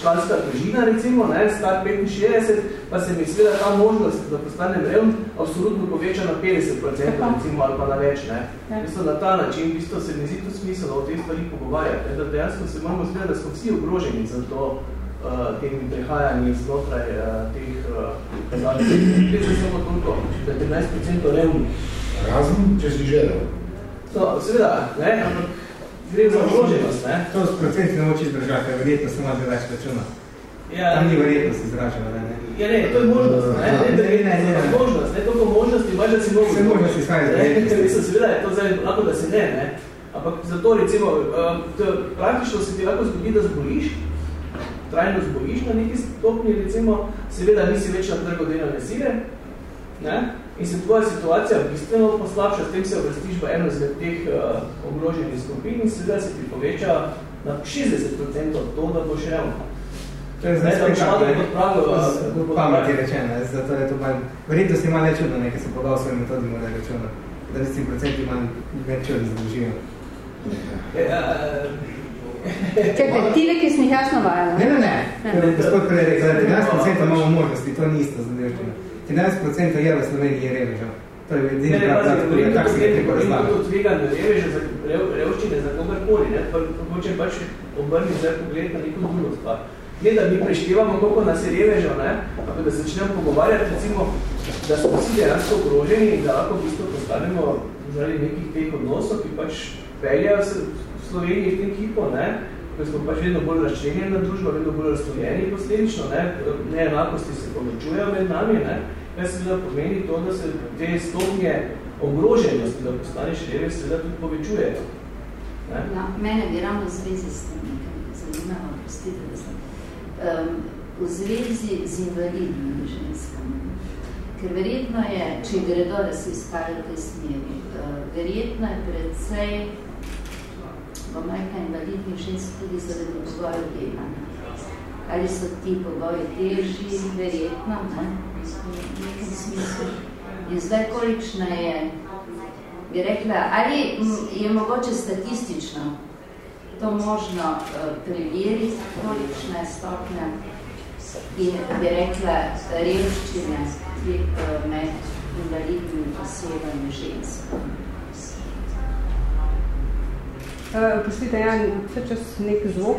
članska družina, recimo, ne, star 65, pa se mi sveda ta možnost, da postanem revn, absolutno poveča na 50%, recimo, ali pa na več. Ne. Ja. Mislim, na ta način bistvo, se mi zdi to smisel, da o tem stvari pogovarjati. Da dejansko se moramo zveda, da smo vsi ogroženi za to uh, temi prehajanji znotraj uh, teh kazalcev. Uh, Gre se samo toliko, da je 15% revni. Razen, če si želel. No, seveda, ne, ampak gre za vloženost, ne? To s procenti ne moči zdržati, je verjetno samo že več računa. Ja. Tam ni verjetnost izražena, ne? Ja, ne, to je možnost, ne? Ne, ne, ne, ne, ne, možnost, ne, toliko možnosti, imaš, da si mogo. Vse možnosti izhajajo z verjetnosti. Seveda je to zdaj lahko, da se ne, ne? Ampak zato, recimo, to, praktično se ti lahko zgodi, da zboliš, trajno zboliš na neki stopni, recimo, seveda nisi več na trgo delovne sile, ne? in se tvoja situacija bistveno poslabša, s tem se obrstiš v eno izmed teh uh, ogroženih skupin in seveda se ti poveča na 60% to, da boš revno. To je zdaj ne? Uh, Pamet je rečeno, zato je to manj. Verjetno si malo čudno, nekaj se podal svojim metodi, mora rečeno, da 10% manj več čudno zadolžijo. Čekaj, ti le, ki si njih jasno vajala? Ne, ne, ne. Gospod prej rekel, da 13% imamo možnosti, to ni isto zadolženo. 13% je v Sloveniji reveža. To je edini prav, da je tak se nekaj razlaga. To tveganje reveža za revščine za kogarkoli, ne? Pa hočem pač obrniti zdaj pogled na neko drugo stvar. Ne, da mi preštevamo, koliko nas je reveža, ne? Ampak da začnemo pogovarjati, recimo, da smo vsi dejansko ogroženi in da lahko v bistvu postanemo zaradi nekih teh odnosov, ki pač peljajo se v Sloveniji v tem hipo, ne? ko smo pač vedno bolj razčlenjena družba, vedno bolj razstojeni posledično, ne? neenakosti se povečujejo med nami, ne? kaj se da pomeni to, da se te stopnje ogroženosti, da postaneš revek, seveda tudi povečujejo. Ne? Ja, mene bi ravno v zvezi s tem nekaj zanimalo, prostite, da sem. Um, v zvezi z invalidnimi ženskami. Ker verjetno je, če gredo, da se izkajo v tej smeri, uh, verjetno je predvsej bom rekla, invalidnih žensk tudi zaradi pogojev dela. Ali so ti pogoji težji, verjetno, ne? v nekem smislu. In zdaj, kolikšna je, bi rekla, ali je mogoče statistično to možno uh, preveriti, kolikšna je stopnja in, bi rekla, revščine uh, med invalidnimi osebami ženskami. Uh, Poslite, Jan, vse čas nek zvok.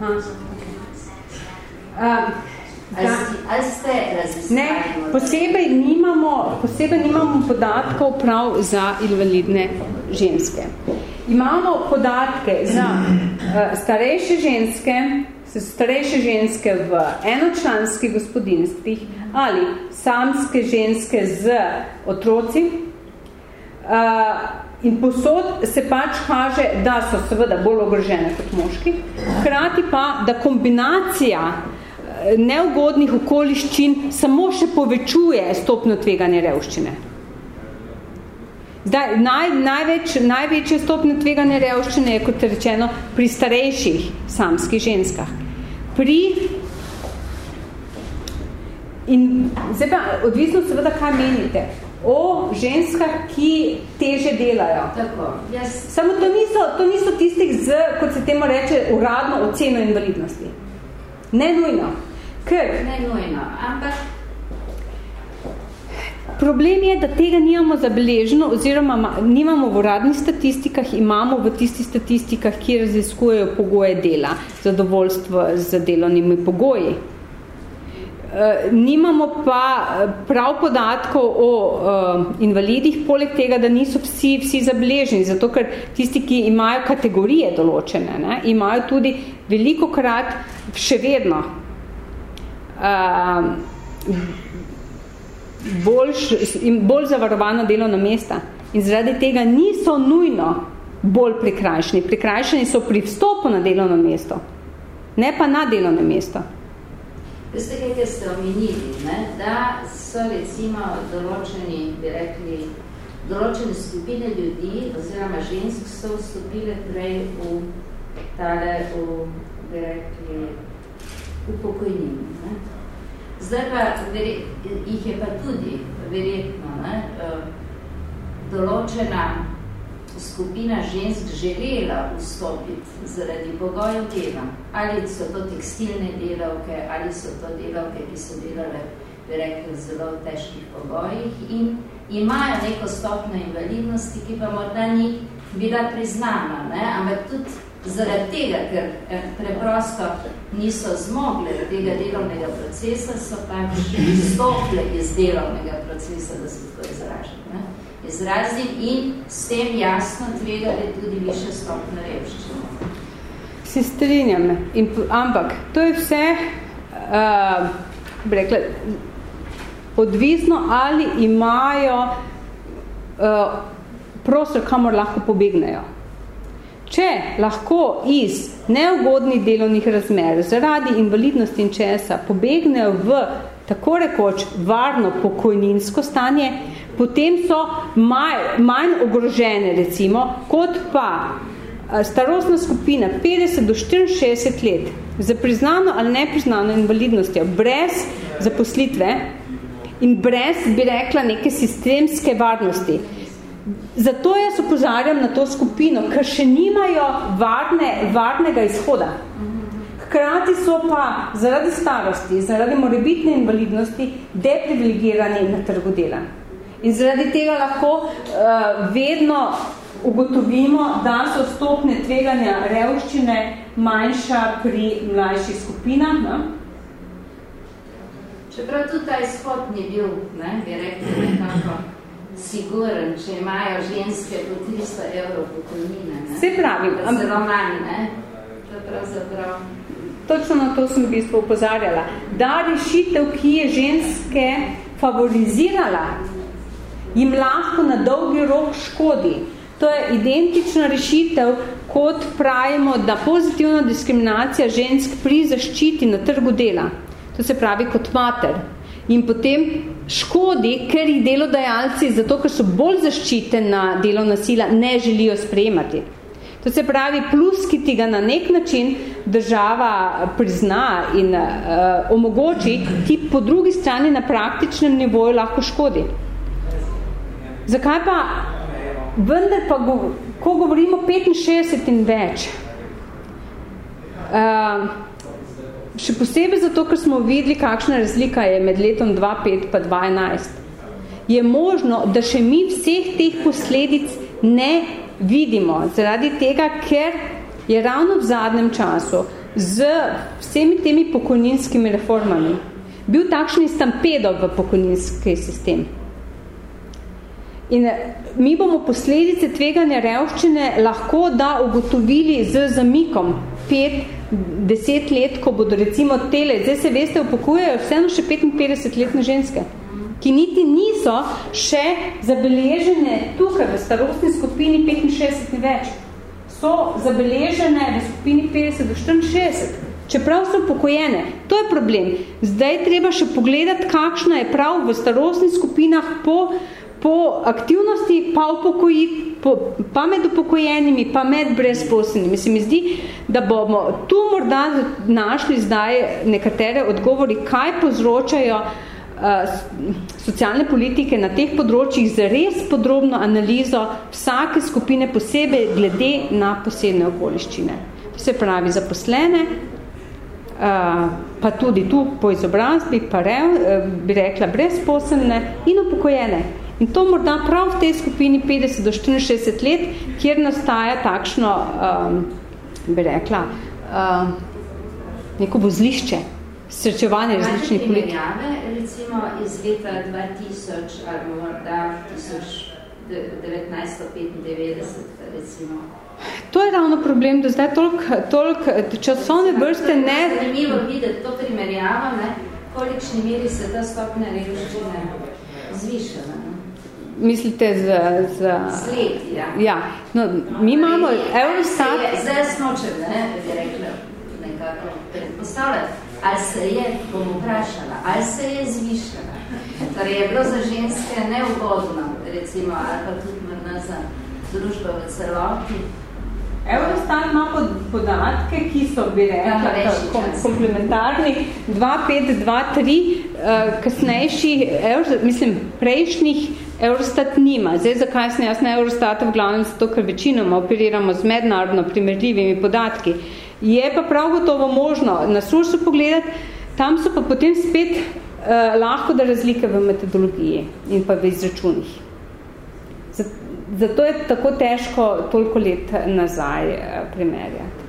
Aha, okay. uh, ne, posebej nimamo, posebej nimamo podatkov prav za invalidne ženske. Imamo podatke za uh, starejše ženske, starejše ženske v enočlanskih gospodinstvih ali samske ženske z otroci, Uh, in posod se pač kaže, da so seveda bolj ogrožene kot moški, hkrati pa, da kombinacija uh, neugodnih okoliščin samo še povečuje stopno tveganja revščine. Zdaj, naj, največ, največje stopne tveganja revščine je, kot rečeno, pri starejših samskih ženskah. Pri in zdaj pa, odvisno seveda, kaj menite o ženskah, ki teže delajo. Tako, jaz... Samo to niso, to niso tistih z, kot se temu reče, uradno oceno invalidnosti. Ne nujno. Ker, ne nujno, ampak Problem je, da tega nimamo zabeleženo oziroma nimamo v uradnih statistikah, imamo v tistih statistikah, ki raziskujejo pogoje dela, zadovoljstvo z delovnimi pogoji. Eh, nimamo pa eh, prav podatkov o uh, invalidih, poleg tega, da niso vsi, vsi zabeleženi, zato ker tisti, ki imajo kategorije določene, ne, imajo tudi veliko krat še vedno uh, bolj, bolj zavarovano delovno mesta in zaradi tega niso nujno bolj prikrajšani. Prikrajšani so pri vstopu na delovno mesto, ne pa na delovno mesto. Veste, kaj ste omenili, ne? da so recimo določeni, bi rekli, določene skupine ljudi oziroma žensk so vstopile prej v tale, v, bi rekli, v pokojnini. Ne? Zdaj pa, jih je pa tudi verjetno ne, eh, določena skupina žensk želela vstopiti zaradi pogojev dela. Ali so to tekstilne delavke, ali so to delavke, ki so delale bi rekli, v zelo težkih pogojih in imajo neko stopno invalidnosti, ki pa morda ni bila priznana, ne? ampak tudi zaradi tega, ker eh, preprosto niso zmogli tega delovnega procesa, so pač stopile iz delovnega procesa, da se tako izražam. Ne? Izrazim in s tem jasno tvegali tudi više stopne revščine. Se strinjam, in, ampak to je vse, uh, rekla, odvisno ali imajo uh, prostor, kamor lahko pobegnejo. Če lahko iz neugodnih delovnih razmer zaradi invalidnosti in česa pobegnejo v tako rekoč varno pokojninsko stanje, potem so manj, manj ogrožene recimo, kot pa starostna skupina 50 do 64 let za priznano ali nepriznano invalidnostjo brez zaposlitve in brez, bi rekla, neke sistemske varnosti. Zato jaz upozarjam na to skupino, ker še nimajo varne, varnega izhoda. Hkrati so pa zaradi starosti, zaradi morebitne invalidnosti deprivilegirani na trgu dela. In zaradi tega lahko uh, vedno ugotovimo, da so stopne tveganja revščine manjša pri mlajših skupinah. Ne? Čeprav tudi ta izhod ni bil, ne, bi rekli nekako siguren, če imajo ženske po 300 evrov pokojnine. Se pravi. Zelo manj, ne? To pravzaprav. Točno na to sem v bistvu upozarjala. Da rešitev, ki je ženske favorizirala, jim lahko na dolgi rok škodi. To je identična rešitev, kot pravimo, da pozitivna diskriminacija žensk pri zaščiti na trgu dela. To se pravi kot mater. In potem škodi, ker jih delodajalci, zato ker so bolj zaščitena delovna sila, ne želijo sprejemati. To se pravi, plus, ki ti ga na nek način država prizna in uh, omogoči, ti po drugi strani na praktičnem nivoju lahko škodi. Zakaj pa, vendar pa, ko govorimo 65 in več, uh, Še posebej zato, ker smo videli, kakšna razlika je med letom 2005 pa 2011. Je možno, da še mi vseh teh posledic ne vidimo, zaradi tega, ker je ravno v zadnjem času z vsemi temi pokojninskimi reformami bil takšni stampedo v pokojninski sistem. In mi bomo posledice tveganja revščine lahko da ugotovili z zamikom pet deset let, ko bodo recimo tele, zdaj se veste, upokujejo vseeno še 55 letne ženske, ki niti niso še zabeležene tukaj v starostni skupini 65 in več. So zabeležene v skupini 50 do 64. Čeprav so pokojene, to je problem. Zdaj treba še pogledati, kakšna je prav v starostnih skupinah po po aktivnosti, pa, upokoji, po, pa med upokojenimi, pa med brezposobnimi. Se mi zdi, da bomo tu morda našli zdaj nekatere odgovori, kaj povzročajo uh, socialne politike na teh področjih za res podrobno analizo vsake skupine posebej glede na posebne okoliščine. To se pravi zaposlene, uh, pa tudi tu po izobrazbi, pa rev, uh, bi rekla brezposobne in upokojene. In to morda prav v tej skupini 50 do 64 let, kjer nastaja takšno, um, bi rekla, um, neko vozlišče, srečevanje različnih politik. recimo iz leta 2000 ali morda 1995, recimo. To je ravno problem, da zdaj toliko tolik časovne vrste ne... Zanimivo videti to primerjavo, ne, kolikšni meri se ta stopnja revščine zvišala. Ne? Mislite z... z Sled, ja. ja. No, mi imamo Eurostat... Zdaj smo če, ne, bi rekla, nekako predpostavljati, ali se je, bom vprašala, ali se je zvišala. Torej je bilo za ženske neugodno, recimo, ali pa tudi morda za družbo v celoti. Eurostat ima podatke, ki so bi rekla, komplementarni, 2, 5, 2, 3, uh, kasnejših, mislim, prejšnjih Eurostat nima. Zdaj, zakaj sem jaz na Eurostata v glavnem, zato ker večinoma operiramo z mednarodno primerljivimi podatki. Je pa prav gotovo možno na sursu pogledati, tam so pa potem spet uh, lahko da razlike v metodologiji in pa v izračunih. Zato je tako težko toliko let nazaj uh, primerjati.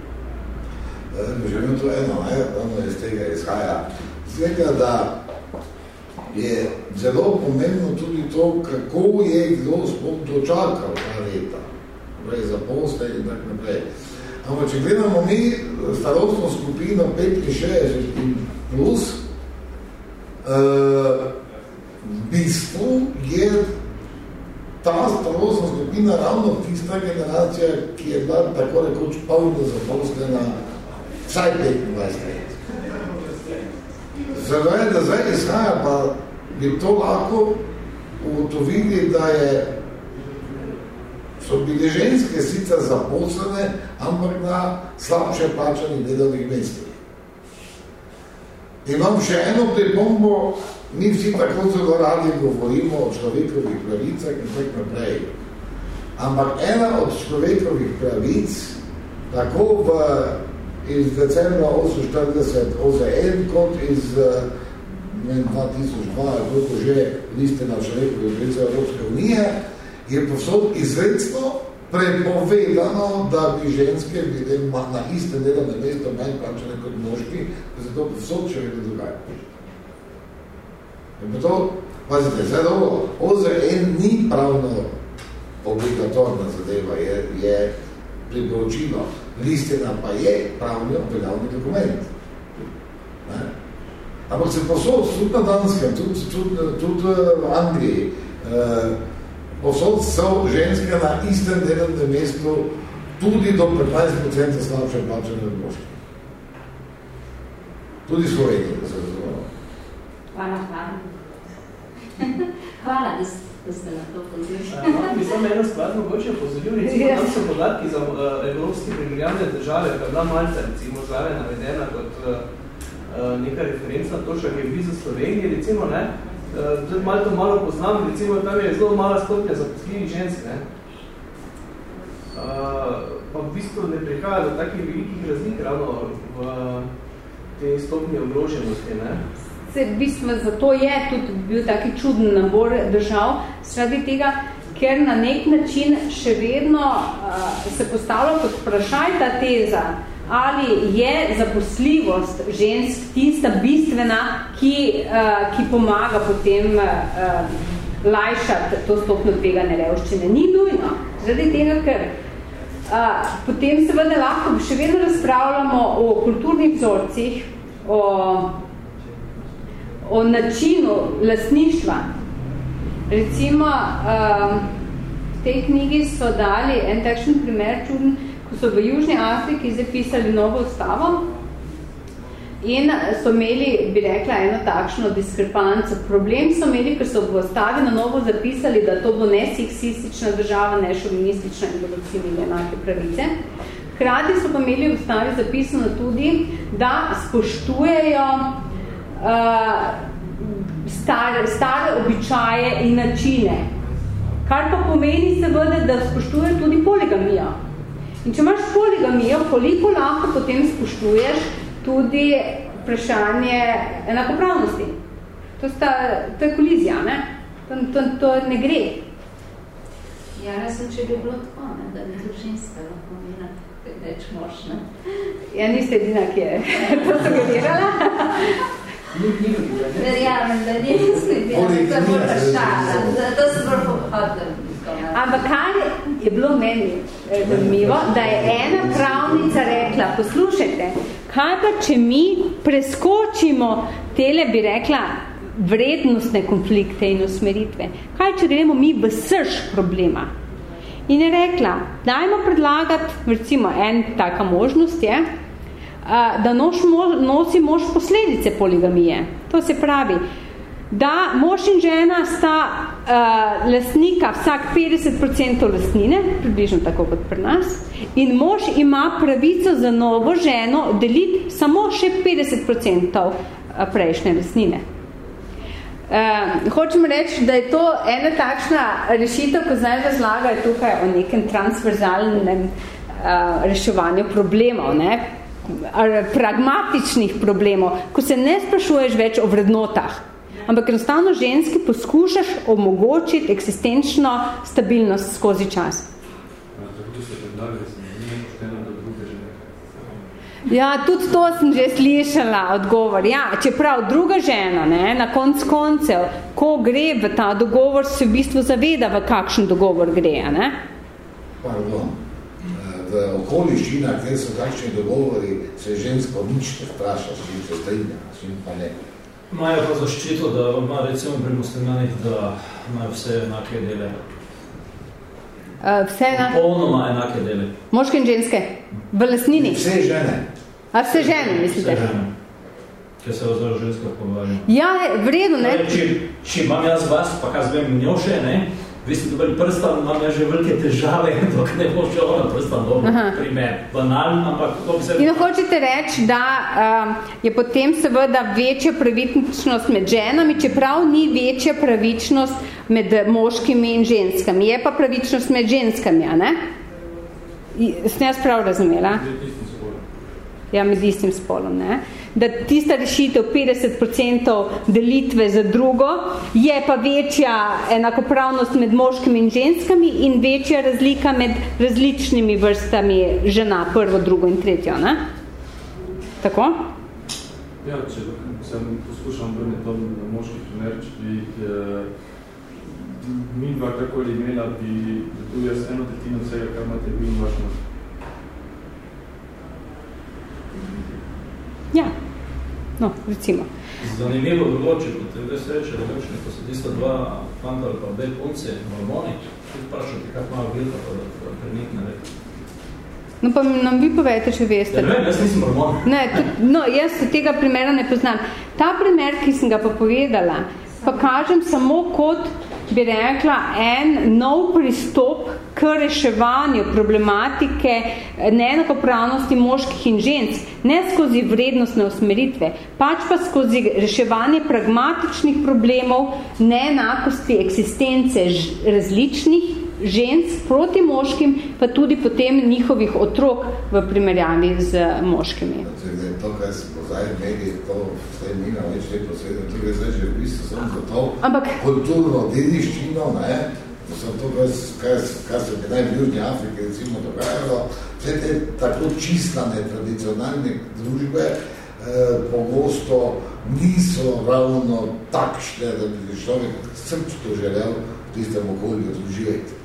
Želim to eno, ne, ono iz tega izhaja. Svega, da je zelo pomembno tudi to, kako je kdo spod dočakal ta leta, torej za posle in tak naprej. Ampak, če gledamo mi starostno skupino 65 in plus, uh, v bistvu je ta starostna skupina ravno tista generacija, ki je bila tako rekoč polno zaposlena vsaj 25 let. Je, da zdaj izhaja, pa bi to lahko ugotovili, da je, so bile ženske sicer zaposlene, ampak na slabše plačanih delovnih mestih. Imam še eno pripombo, mi vsi tako zelo radi govorimo o človekovih pravicah in tak naprej. Ampak ena od človekovih pravic, tako v iz decembra 48 OZN kot iz ne, 2002, koliko že listina človekove pravice Evropske unije, je posod izredno prepovedano, da bi ženske bile na iste delovne mesto manj plačane kot moški, zato posod še vedno dogaja. In to, pazite, zdaj dobro, OZN ni pravno obligatorna zadeva, je, je priporočilo listina pa je pravni veljavni dokument. Ne? Ampak se posod, tudi na Danskem, tudi, tudi, tudi v Angliji, eh, posod so ženske na istem delovnem mestu tudi do 15% slabše plačene v moški. Tudi Slovenije, da se razumemo. Hvala, hvala. *laughs* hvala, da ste da ste na to pozivali. Bi samo eno stvar mogoče pozoril, recimo tam so podatki za uh, evropske primerjavne države, ki je bila Malta recimo zraven navedena kot uh, neka referenca točka, ki je blizu Sloveniji, recimo, ne, uh, malo to malo poznam, recimo tam je zelo mala stopnja zaposljivih žensk, ne. Uh, pa v bistvu ne prihaja do takih velikih razlik ravno v te stopnje ogroženosti, ne se v bistvu zato je tudi bil taki čuden nabor držav, sredi tega, ker na nek način še vedno uh, se postavlja kot vprašaj ta teza, ali je zaposljivost žensk tista bistvena, ki, uh, ki pomaga potem uh, lajšati to stopno tega nerevščine. Ni nujno, zaradi tega, ker uh, potem seveda lahko še vedno razpravljamo o kulturnih vzorcih, o o načinu lasništva. Recimo, um, v tej knjigi so dali en takšen primer čuden, ko so v Južni Afriki zapisali novo ustavo in so imeli, bi rekla, eno takšno diskrepanco. Problem so imeli, ker so v ustavi na novo zapisali, da to bo ne seksistična država, ne šovinistična in bodo vsi imeli enake pravice. Hkrati so pa imeli v ustavi zapisano tudi, da spoštujejo stare, stare običaje in načine. Kar pa pomeni seveda, da spoštuje tudi poligamijo. In če imaš poligamijo, koliko lahko potem spoštuješ tudi vprašanje enakopravnosti. To, sta, to je kolizija, ne? To, to, to ne gre. Ja, razen, če bi bilo tako, ne? da bi družinska lahko imela več močna. Ja, niste edina, ki je *laughs* to sugerirala. Verjamem, da ni sledila, da bo šala. Zato sem prav pohodil. Ampak kar je bilo meni eh, zanimivo, da je ena pravnica rekla, poslušajte, kaj pa če mi preskočimo tele, bi rekla, vrednostne konflikte in usmeritve? Kaj če gremo mi v srž problema? In je rekla, dajmo predlagati, recimo, en taka možnost je, da noš, nosi mož posledice poligamije. To se pravi, da mož in žena sta uh, lastnika vsak 50% lastnine, približno tako kot pri nas, in mož ima pravico za novo ženo deliti samo še 50% prejšnje lastnine. Uh, hočem reči, da je to ena takšna rešitev, ko zdaj razlagajo tukaj o nekem transverzalnem uh, reševanju problemov, ne? Pragmatičnih problemov, ko se ne sprašuješ več o vrednotah, ampak enostavno ženski poskušaš omogočiti eksistenčno stabilnost skozi čas. Ja, tudi to sem že slišala odgovor. Ja, čeprav druga žena, ne, na konc koncev, ko gre v ta dogovor, se v bistvu zaveda, v kakšen dogovor gre. Ne? Pardon. V okoliščinah, kjer so takšni dogovori, se žensko nič ne vpraša, s čim se strinja, s čim pa ne. Imajo pa zaščito, da ima recimo pri muslimanih, da imajo vse enake dele. Uh, vse na... Polnoma enake dele. Moške in ženske? V lesnini? Vse žene. A vse žene, mislite? Vse žene. Če se ozor žensko pogovarjam. Ja, vredo, ne? Če, če imam jaz vas, pa kaj zvem njo še, ne? Vi ste dobili prstan, imam jaz že velike težave, *laughs* dok ne bo še ona prstan dobro, primer. Banal, ampak to bi se... In hočete reči, da um, je potem seveda večja pravičnost med ženami, čeprav ni večja pravičnost med moškimi in ženskami. Je pa pravičnost med ženskami, a ne? Sem jaz prav razumela? Ja, med istim spolom, ne? Da tista rešitev 50% delitve za drugo je pa večja enakopravnost med moškimi in ženskami in večja razlika med različnimi vrstami žena, prvo, drugo in tretjo, ne? Tako? Ja, če sem poskušam vrniti to na moški primer, če bi eh, mi dva kakoli imela, bi tu jaz eno tretino vsega, kar imate vi in vaš moški. Ja, no, recimo. Zanimivo bi bilo, če kot te sreče, da večne, ko se tista dva fanta ali pa obe punce, mormoni, tudi vprašati, kak malo bilka, pa da prenikne reči. No, pa nam vi povejte, če veste. Ja, ne jaz nisem mormon. Ne, tudi, no, jaz tega primera ne poznam. Ta primer, ki sem ga pa povedala, pa kažem samo kot bi rekla, en nov pristop k reševanju problematike neenakopravnosti moških in žensk, ne skozi vrednostne usmeritve, pač pa skozi reševanje pragmatičnih problemov neenakosti eksistence različnih žensk proti moškim, pa tudi potem njihovih otrok v primerjavi z moškimi. To, kar se pozaj mediji, to nima več lepo sredno, to je zdaj že v bistvu sem za to Ampak... kulturno dediščino, ne, to sem to, kar, kar, kar se bi naj v Južni Afriki recimo dogajalo, vse te tako čistane tradicionalne družbe eh, pogosto niso ravno takšne, da bi človek srčito želel v tistem okolju živeti.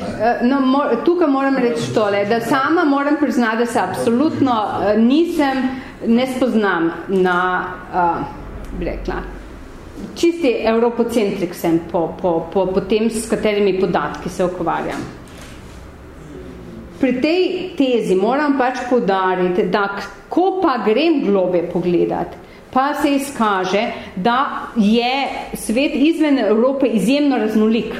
Eh, no, mor, tukaj moram reči tole, da sama moram priznati, da se absolutno uh, nisem, ne spoznam na, uh, bi rekla, čisti evropocentrik sem po, po, po, po tem, s katerimi podatki se okvarjam. Pri tej tezi moram pač podariti, da ko pa grem globe pogledati, pa se izkaže, da je svet izven Evrope izjemno raznolik.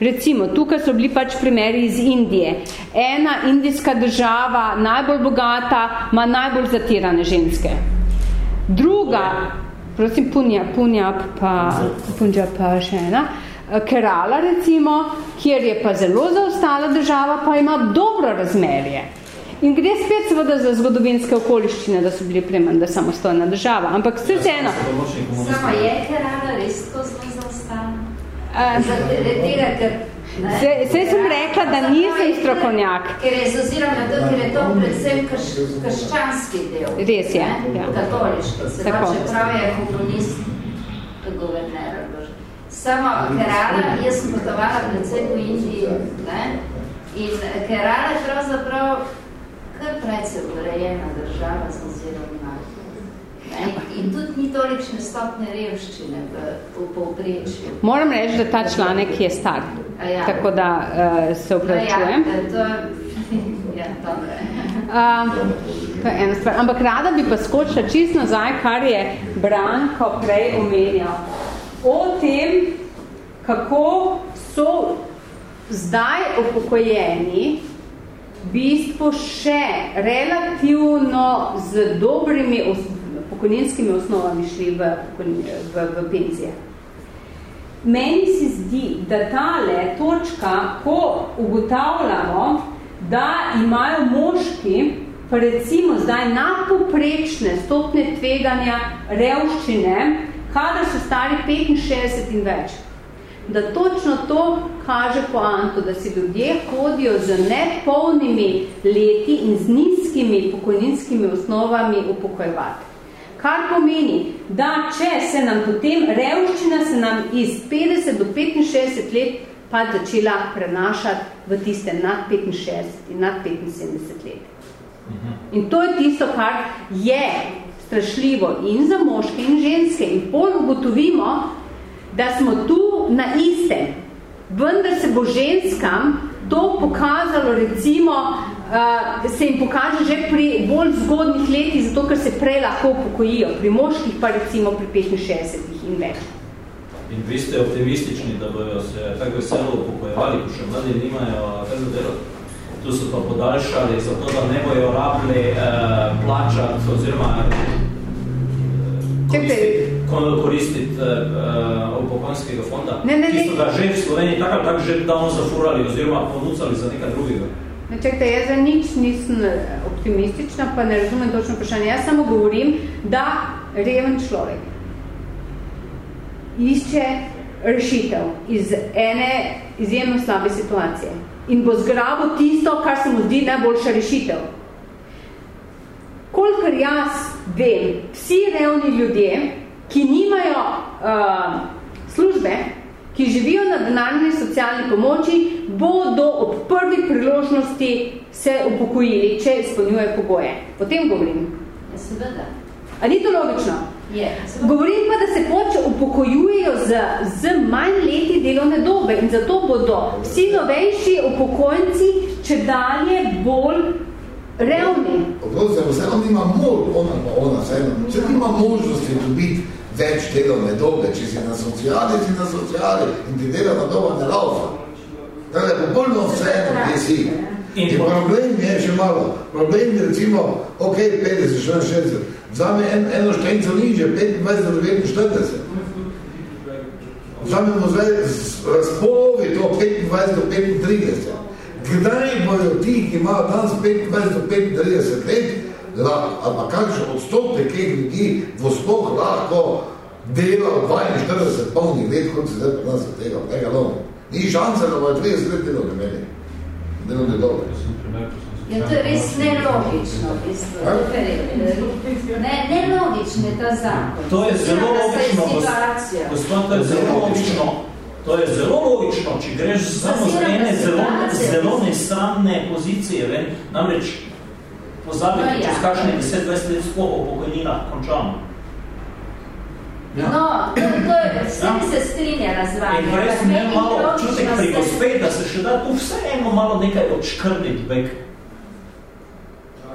Recimo, tukaj so bili pač primeri iz Indije. Ena indijska država, najbolj bogata, ima najbolj zatirane ženske. Druga, prosim, Punjab, Punjab pa, Punjab pa še ena, Kerala recimo, kjer je pa zelo zaostala država, pa ima dobro razmerje. In gre spet seveda za zgodovinske okoliščine, da so bili premen, da samostojna država. Ampak vse eno. Samo je Kerala res tako zelo tega, ker Sej sem rekla, da nisem strokovnjak. Ker je z ozirom na to, ker je to predvsem krš, krščanski del. Res je. Ja. Katoliški. Se Tako. čeprav je komunist guverner. Samo Kerala, jaz sem potovala predvsem v Indiji, ne? in Kerala je pravzaprav kar precej urejena država z ozirom na In tudi ni tolikšne stopne revščine v, v povprečju. Moram reči, da ta članek je star, ja. tako da uh, se upravičujem. Ja, to, *laughs* ja, dobre. Uh, to je ena stvar. Ampak rada bi pa skočila čist nazaj, kar je Branko prej omenjal. O tem, kako so zdaj upokojeni v bistvu še relativno z dobrimi pokojninskimi osnovami šli v, v, v, penzije. meni se zdi, da tale točka, ko ugotavljamo, da imajo moški, pa recimo zdaj napoprečne stopne tveganja revščine, kadar so stari 65 in več da točno to kaže poanto, da si ljudje hodijo z nepolnimi leti in z nizkimi pokojninskimi osnovami upokojevati. Kar pomeni, da če se nam potem revščina se nam iz 50 do 65 let pa začela prenašati v tiste nad 65 in nad 75 let. In to je tisto, kar je strašljivo in za moške in ženske. In pol ugotovimo, da smo tu na istem. Vendar se bo ženskam to pokazalo, recimo, uh, se jim pokaže že pri bolj zgodnih letih, zato ker se prej lahko upokojijo, pri moških pa recimo pri 65 in več. In vi ste optimistični, da bojo se tako veselo upokojevali, ko še mladi nimajo kaj delo. Tu so pa podaljšali, zato da ne bojo rabili uh, plačati oziroma koristiti, koristiti uh, upokojenskega fonda, ne, ne, ki so ga že v Sloveniji tako tak že davno zafurali oziroma ponucali za nekaj drugega. Ne, čekajte, jaz za nič nisem eh, optimistična, pa ne razumem točno vprašanje. Jaz samo govorim, da reven človek išče rešitev iz ene izjemno slabe situacije in bo zgrabil tisto, kar se mu zdi najboljša rešitev. Kolikor jaz vem, vsi revni ljudje, ki nimajo uh, službe, ki živijo na denarni socialni pomoči, bodo ob prvi priložnosti se upokojili, če izpolnjuje pogoje. O tem govorim. Ja, seveda. A ni to logično? Je. Govorim pa, da se poče upokojujejo z, z manj leti delovne dobe in zato bodo vsi novejši upokojenci če dalje bolj revni. Oprosti, vse on ima mol, ona pa ona, vse če ima možnosti dobiti več delovne dobe, če si na sociali, si na sociali in ti delovna doba ne laufa. Tako je popolno vse eno, kje si. In, in problem je še malo. Problem je recimo, ok, 50, 60, vzame en, eno štenco niže, 25 do 49. Vzamemo zdaj razpolovi to 25 do 35. Kdaj bojo ti, ki imajo danes 25 do 35 let, ali pa kakšen odstotek teh ljudi bo sploh lahko delal 42 polnih let, kot se zdaj pri nas tega, tega lomi. Ni šanse, da bojo 30 let delal meni. Delal ne dobro. Ja, to je res nelogično, bistvo. Ne, nelogično je ta zakon. To je zelo logično, gospod, to je zelo logično. To je zelo logično, če greš samo z ene zelo, zelo nestranne pozicije, ven, namreč pozabiti, no, ja. čez kakšne 10-20 let sploh o pokojninah končamo. Ja. No, to, to je, vse ja. se strinjala z vami. In res je malo občutek pri gospe, da se še da tu vse eno malo nekaj odškrniti bek.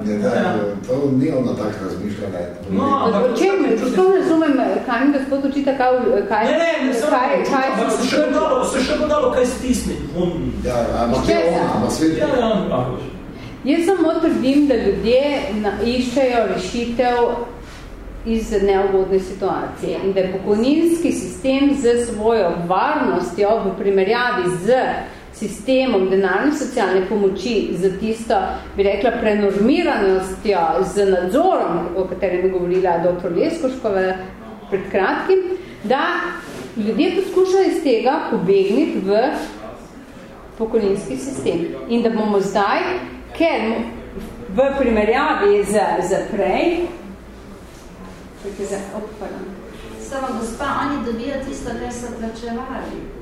Ne, da, ja. to ni ona tak razmišljala. No, ampak če me, to ne razumem, kaj mi gospod učita, kaj, kaj, ne, ne, ne, kaj, kaj, kaj se še dodalo, se še dodalo kaj stisniti. Ja, ampak je ona, ampak svet. Ja, ja, ja. Jaz samo trdim, da ljudje iščejo rešitev iz neugodne situacije in da je pokojninski sistem z svojo varnostjo v primerjavi z sistemom denarne socialne pomoči za tisto, bi rekla, prenormiranostjo z nadzorom, o katerem je govorila dr. Leskoškova pred kratkim, da ljudje poskušajo iz tega pobegniti v pokojninski sistem. In da bomo zdaj, ker v primerjavi z, z prej, Samo gospa, oni dobijo tisto, kar so plačevali.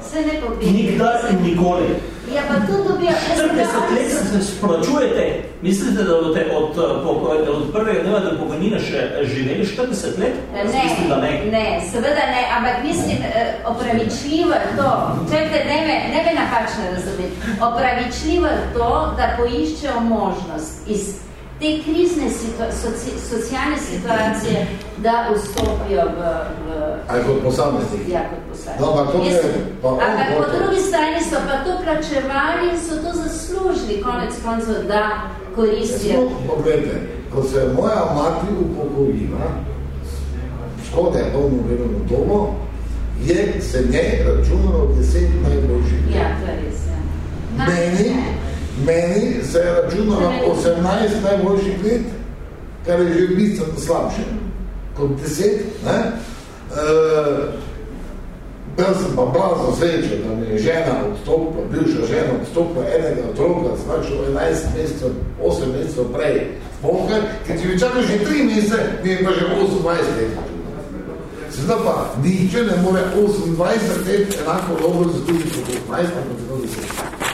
Vse ne Nikdar in nikoli. Ja, pa to dobijo... 40 let se spračujete. Mislite, da boste od, eh, od prvega dneva do pokojnine še živeli 40 let? Ne, mislim, da ne. ne, seveda ne, ampak mislim, eh, opravičljivo je to, čekajte, ne me, ne me napačno razumeti, opravičljivo je to, da poiščejo možnost iz te krizne situa soci socialne situacije, da vstopijo v... v Ali kot posameznik? Ja, kot posameznik. No, pa to je... Pa ampak po drugi strani so pa to plačevali in so to zaslužili, konec koncev, da koristijo. Ja, Pogledajte, ko se je moja mati upokojila, škoda je polno delovno dobo, je se ne računalo deset najboljših. Ja, to je res, ja. Meni, meni se je računalo 18 najboljših let, kar je že v bistvu slabše. Kot deset, ne? Uh, Jaz sem pa blazno srečo, da mi je žena odstopila, bivša žena odstopila enega otroka, znači 11 mesecev, 8 mesecev prej. Pohaj, ker če bi čakal že 3 mesece, mi je pa že 28 let. Seveda pa, niče ne more 28 let enako dobro zaslužiti kot 15 pa kot 20.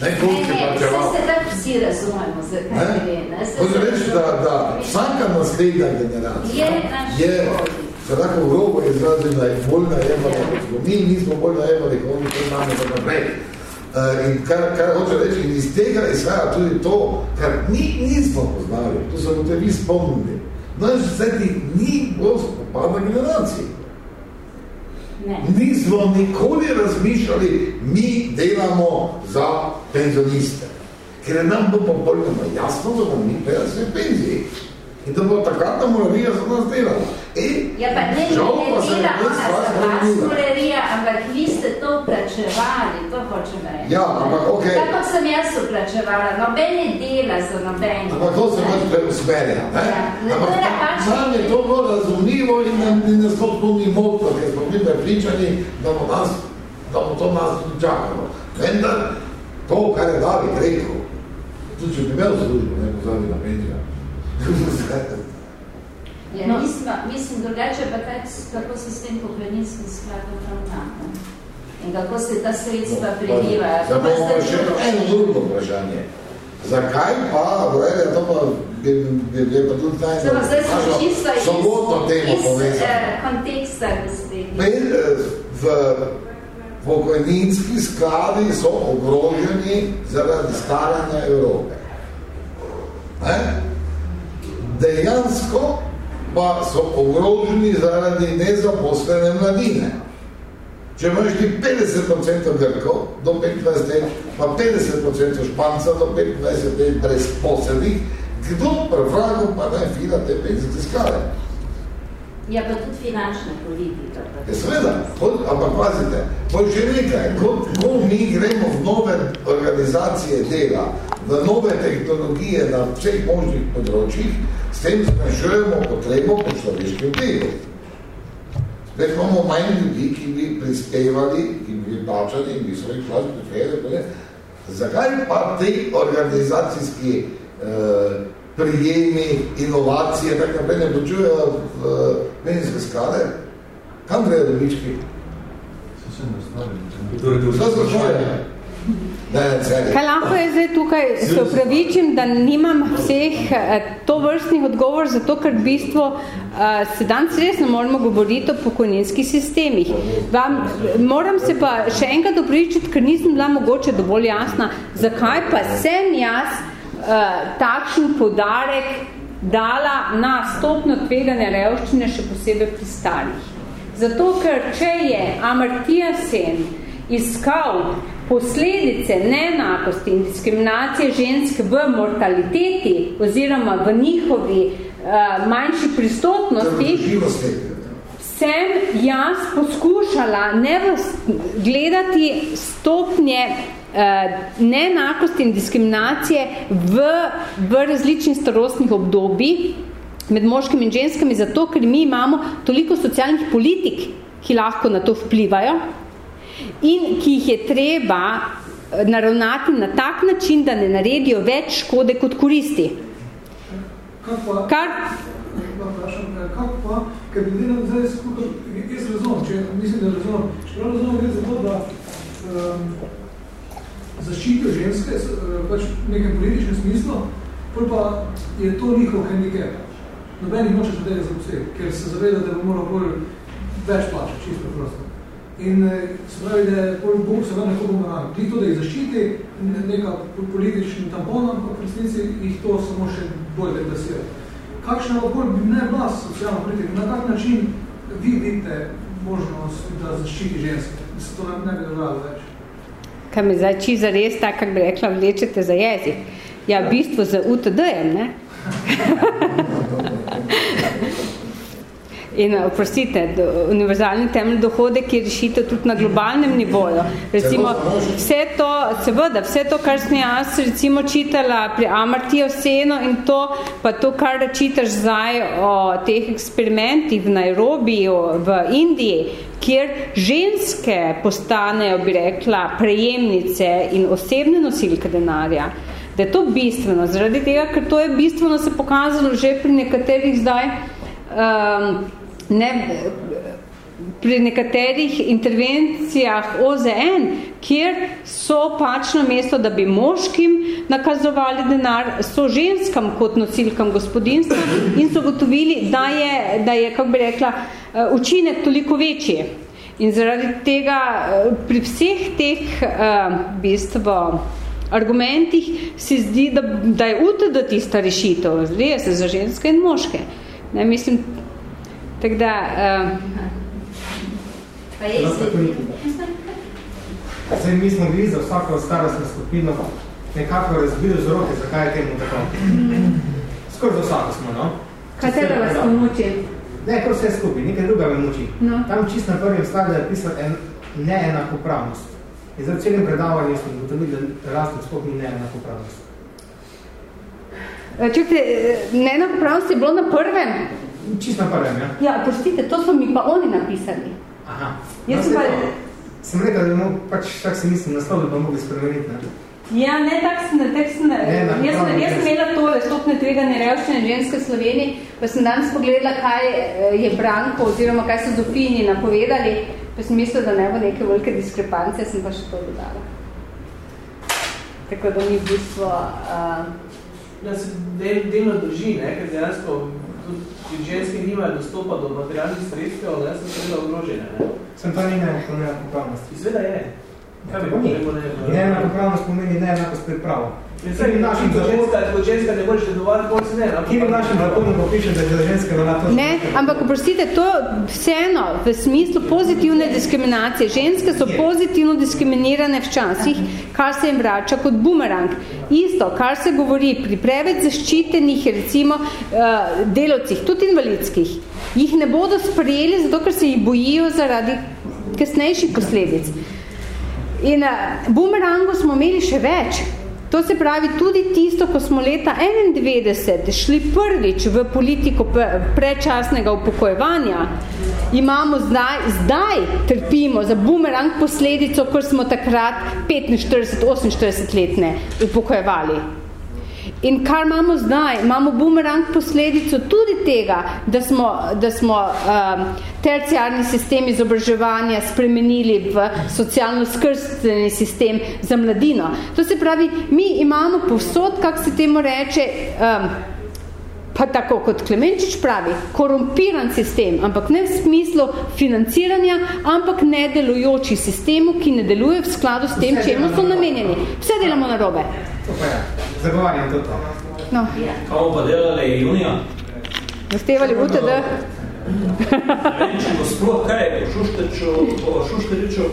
Ne, ne, ne, se tako vsi razumemo, zakaj ne, ne. Hoče reči, da, da vsaka naslednja generacija je, je za tako grobo izrazim, da je bolj najemali, mi nismo bolj najemali, kot oni to znamo za naprej. Uh, in kar, kar hoče reči, in iz tega izhaja tudi to, kar mi nismo poznali, to so te vi spomnili. No, in se ti ni bolj spopadna generaciji. Ne. Nismo nikoli razmišljali, mi delamo za penzioniste. Ker nam bo popolnoma jasno, da bomo mi pejali svoje penzije. In da bo takrat ta moravija za nas delala. E, ja, pa ne, žal pa se dela ona za vas moravija, ampak vi ste to plačevali, to hočem reči. Ja, ampak okej. Okay. Tako sem jaz plačevala, nobene dela za nobene. Ampak to se pač preusmerja, ne? Ja, ne, ampak to pač... nam je to bilo razumljivo in nam ne smo to ni motno, ker smo bili prepričani, da bo, nas, da bo to nas tudi čakalo. Vendar, to, kar je David rekel, tudi če bi imel službo, ne pozorni na penzijo, Ja, no. mislim, mislim, drugače pa kaj, kako se s tem pokojninskim skladom ravnamo. In kako se ta sredstva no, prilivajo. Zdaj bomo še eno drugo vprašanje. Zakaj pa, vrede, to pa bi, bi, bi pa tudi tajno... Zdaj, zdaj sem čisto iz, iz, uh, konteksta gospe. V pokojninski skladi so ogroženi zaradi staranja Evrope. Ne? Dejansko pa so ogroženi zaradi nezaposlene mladine. Če imaš ti 50% Grkov do 25 let, pa 50% Španca do 25 let brez poslednih, kdo prevrago pa ne fila te penzijske skale? Ja, pa tudi finančna politika. Je seveda, ampak pazite, pa že nekaj, ko, ko mi gremo v nove organizacije dela, v nove tehnologije na vseh možnih področjih, s tem zmanjšujemo potrebo po človeškem delu. Zdaj imamo manj ljudi, ki bi prispevali, ki bi plačali in bi svojih plač prefere, zakaj pa te organizacijski eh, prijemi, inovacije, tako naprej ne počujejo v menijske skale? Kam grejo dobički? Se se ne stavili. Kaj se počuje? Kaj lahko je zdaj tukaj, se upravičim, da nimam vseh eh, to vrstnih odgovor, zato ker v bistvu eh, se danes res ne moramo govoriti o pokojninskih sistemih. Vam, moram se pa še enkrat upravičiti, ker nisem bila mogoče dovolj jasna, zakaj pa sem jaz takšen podarek dala na stopno tveganja revščine še posebej pri starih. Zato, ker če je Amartija Sen iskal posledice neenakosti in diskriminacije žensk v mortaliteti oziroma v njihovi uh, manjši pristopnosti, sem jaz poskušala ne gledati stopnje Eh, neenakosti in diskriminacije v, v različnih starostnih obdobjih med moškimi in ženskami, zato ker mi imamo toliko socialnih politik, ki lahko na to vplivajo in ki jih je treba eh, naravnati na tak način, da ne naredijo več škode kot koristi. Kak pa, Kar? Kak pa, ker bi nam zdaj skupaj, jaz razumem, če mislim, da razumem, če razumem, gre za to, da um, zaščitijo ženske eh, pač v nekem političnem smislu, pa je to njihov handicap. Noben jih noče tega zaposliti, ker se zaveda, da bo moral bolj več plačati, čisto prosto. In eh, se pravi, da je bolj Bog se vrne kako bomo Ti to, da jih zaščiti, neka politični tampon, ampak v resnici jih to samo še bolj deplasira. Kakšna bo bolj ne bila socialna politika? Na kak način vi vidite možnost, da zaščiti ženske? Da se to ne bi dogajalo več? Kaj me zdaj čiza res, tako kak bi rekla, vlečete za jezik. Ja, v bistvu za UTD-jem, ne? In oprostite, univerzalni temelj dohodek je rešitev tudi na globalnem nivoju. Recimo, vse to, seveda, vse to, kar sem jaz recimo čitala pri Amartijo Seno in to, pa to, kar čitaš zdaj o teh eksperimentih v Nairobi, v Indiji, kjer ženske postanejo, bi rekla, prejemnice in osebne nosilke denarja, da je to bistveno, zaradi tega, ker to je bistveno se pokazalo že pri nekaterih zdaj um, ne, pri nekaterih intervencijah OZN, kjer so pač na mesto, da bi moškim nakazovali denar, so ženskam kot nosilkam gospodinstva in so gotovili, da je, da je kako bi rekla, eh, učinek toliko večji. In zaradi tega eh, pri vseh teh uh, bistvo argumentih se zdi, da, da je UTD tista rešitev, res za ženske in moške. Ne, mislim, tako da... Uh, pa je Zdaj, mi smo bili za vsako starostno skupino nekako razbili vzroke, zakaj je temu tako. Skoro za vsako smo, no? Katera vas to muči? Ne, kar vse skupaj, nekaj druga me muči. No. Tam čist na prvem stavlju je pisal en, neenakopravnost. In zdaj v celim predavanju smo gotovili, da razlog sploh ni neenakopravnost. Eh, čujte, eh, neenakopravnost je bilo na prvem? Čist na prvem, ja. Ja, prostite, to so mi pa oni napisali. Aha. Jaz no, sem, pa... sem rekel, da bomo pač tak se mislim naslov, da bomo mogli spremeniti. Ne? Ja, ne, tak sem, tak sem, ne, jaz, sem, jaz sem imela tole stopne tveganje revščine ženske Slovenije, pa sem danes pogledala, kaj eh, je Branko oziroma kaj so Zofini napovedali, pa sem mislila, da ne bo neke velike diskrepance, sem pa še to dodala. Tako da ni v bistvu... Uh, da se del, delno drži, ne, ker dejansko tudi ženske nimajo dostopa do materialnih sredstev, ne, so seveda ogrožene. Ne. Sem pa ni neenakopravnost. Izveda je. Kaj bi ne, neenakopravnost pomeni neenakost pred pravom. Kot ženska ne moreš dedovati, kot se ne. Kje v našem zakonu popiše, da je ženska vela to? Ne, ampak oprostite, to vseeno v smislu pozitivne diskriminacije. Ženske so pozitivno diskriminirane včasih, kar se jim vrača kot bumerang. Isto, kar se govori pri preveč zaščitenih, recimo, eh, delovcih, tudi invalidskih, jih ne bodo sprejeli, zato ker se jih bojijo zaradi kasnejših posledic. In uh, bumerangu smo imeli še več. To se pravi tudi tisto, ko smo leta 91 šli prvič v politiko predčasnega upokojevanja, imamo zdaj, zdaj trpimo za bumerang posledico, ko smo takrat 45-48 letne upokojevali. In kar imamo zdaj, imamo bumerang posledico tudi tega, da smo, da smo um, terciarni sistem izobraževanja spremenili v socialno-skrstveni sistem za mladino. To se pravi, mi imamo povsod, kak se temu reče, um, pa tako kot Klemenčič pravi, korumpiran sistem, ampak ne v smislu financiranja, ampak ne delujoči sistemu, ki ne deluje v skladu s tem, čemu so namenjeni. Vse delamo na robe. Zagovarjam to. No. Kaj pa delali junija? Zahtevali UTD? Če bo sploh kaj, po Šušteriču, po Šušteriču,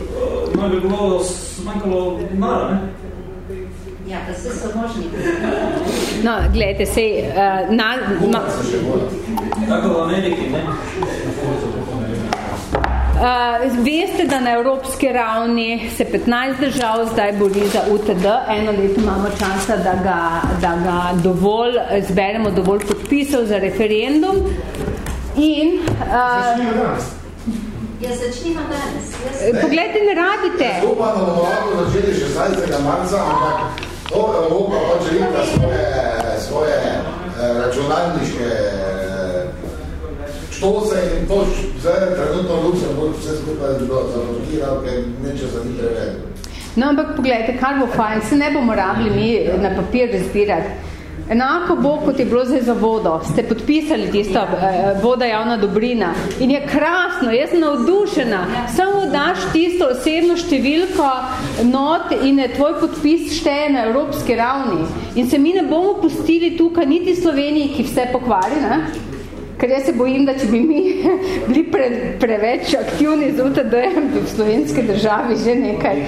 ima bi bilo smanjkalo denara, ne? Ja, pa vse so možni. No, gledajte, sej... Uh, na, ma... Tako v Ameriki, ne? Uh, veste, da na evropski ravni se 15 držav zdaj bori za UTD. Eno leto imamo časa, da ga, da ga dovolj, zberemo dovolj podpisov za referendum. In, uh, Ja, začnimo danes. Poglejte, ne rabite. Upam, da bomo lahko začeli 16. marca, ampak To Evropa pač ima svoje, svoje eh, računalniške eh, štose in to vse trenutno Luksemburg vse skupaj zablokira, ker neče za ni prevedel. No, ampak pogledajte, kar bo fajn, se ne bomo rabili mi na papir razbirati. Enako bo, kot je bilo zdaj za vodo. Ste podpisali tisto eh, voda javna dobrina. In je krasno, jaz sem navdušena. Samo daš tisto osebno številko not in je tvoj podpis šteje na evropski ravni. In se mi ne bomo pustili tukaj niti Sloveniji, ki vse pokvari, ne? ker jaz se bojim, da če bi mi *laughs* bili pre, preveč aktivni z UTD v slovenski državi že nekaj.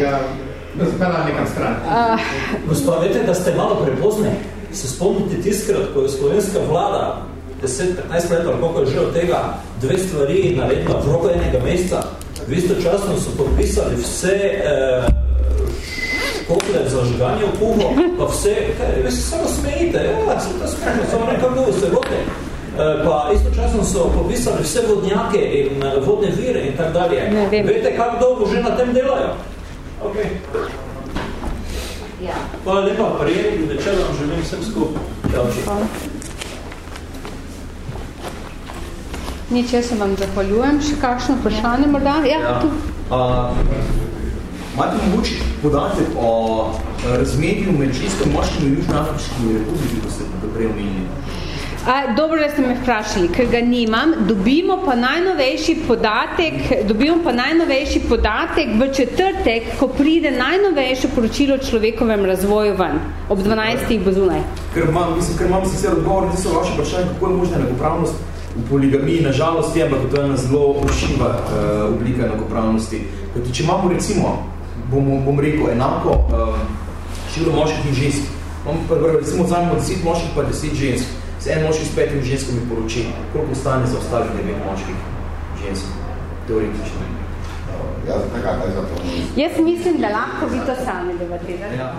Zbela nekam stran. Uh, Gospod, vete, da ste malo prepozni? Se spomnite tiskrat, ko je slovenska vlada 10-15 let, ali koliko je že od tega, dve stvari naredila v roku enega meseca. V istočasno so podpisali vse eh, kotle za žganje v kuho, pa vse, kaj, vi se samo smejite, ja, se to smejte, samo nekaj bilo, se vote. Eh, pa istočasno so popisali vse vodnjake in eh, vodne vire in tak dalje. Vete, kako dolgo že na tem delajo? Ok. Ja. Hvala lepa, prijemni večer vam želim vsem skupaj. Hvala. Nič, jaz se vam zahvaljujem. Še kakšno vprašanje morda? Ja, ja. tu. Imate mogoče podatek o razmerju med čisto moškim in Južnoafričkim republiki, ko ste to prej omenili? Dobro, da ste me vprašali, ker ga nimam. Dobimo pa najnovejši podatek, dobimo pa najnovejši podatek v četrtek, ko pride najnovejše poročilo o človekovem razvoju ven. Ob 12. bo zunaj. Ker imam, mislim, ker imam sicer odgovor, da so vaše vprašanje, kako je možna enakopravnost v poligamiji, nažalost je, ampak to je ena zelo ušiva uh, oblika enakopravnosti. Kajti, če imamo recimo, bom, bom rekel, enako uh, število moških in žensk, imamo pa recimo vzamemo 10 moških pa 10 žensk, se en moški s petimi ženskami poroči, koliko ostane za ostalih devet moških žensk, teoretično. Jaz, tega, ne za to Jaz mislim, da lahko vi to sami debatirate. Ja.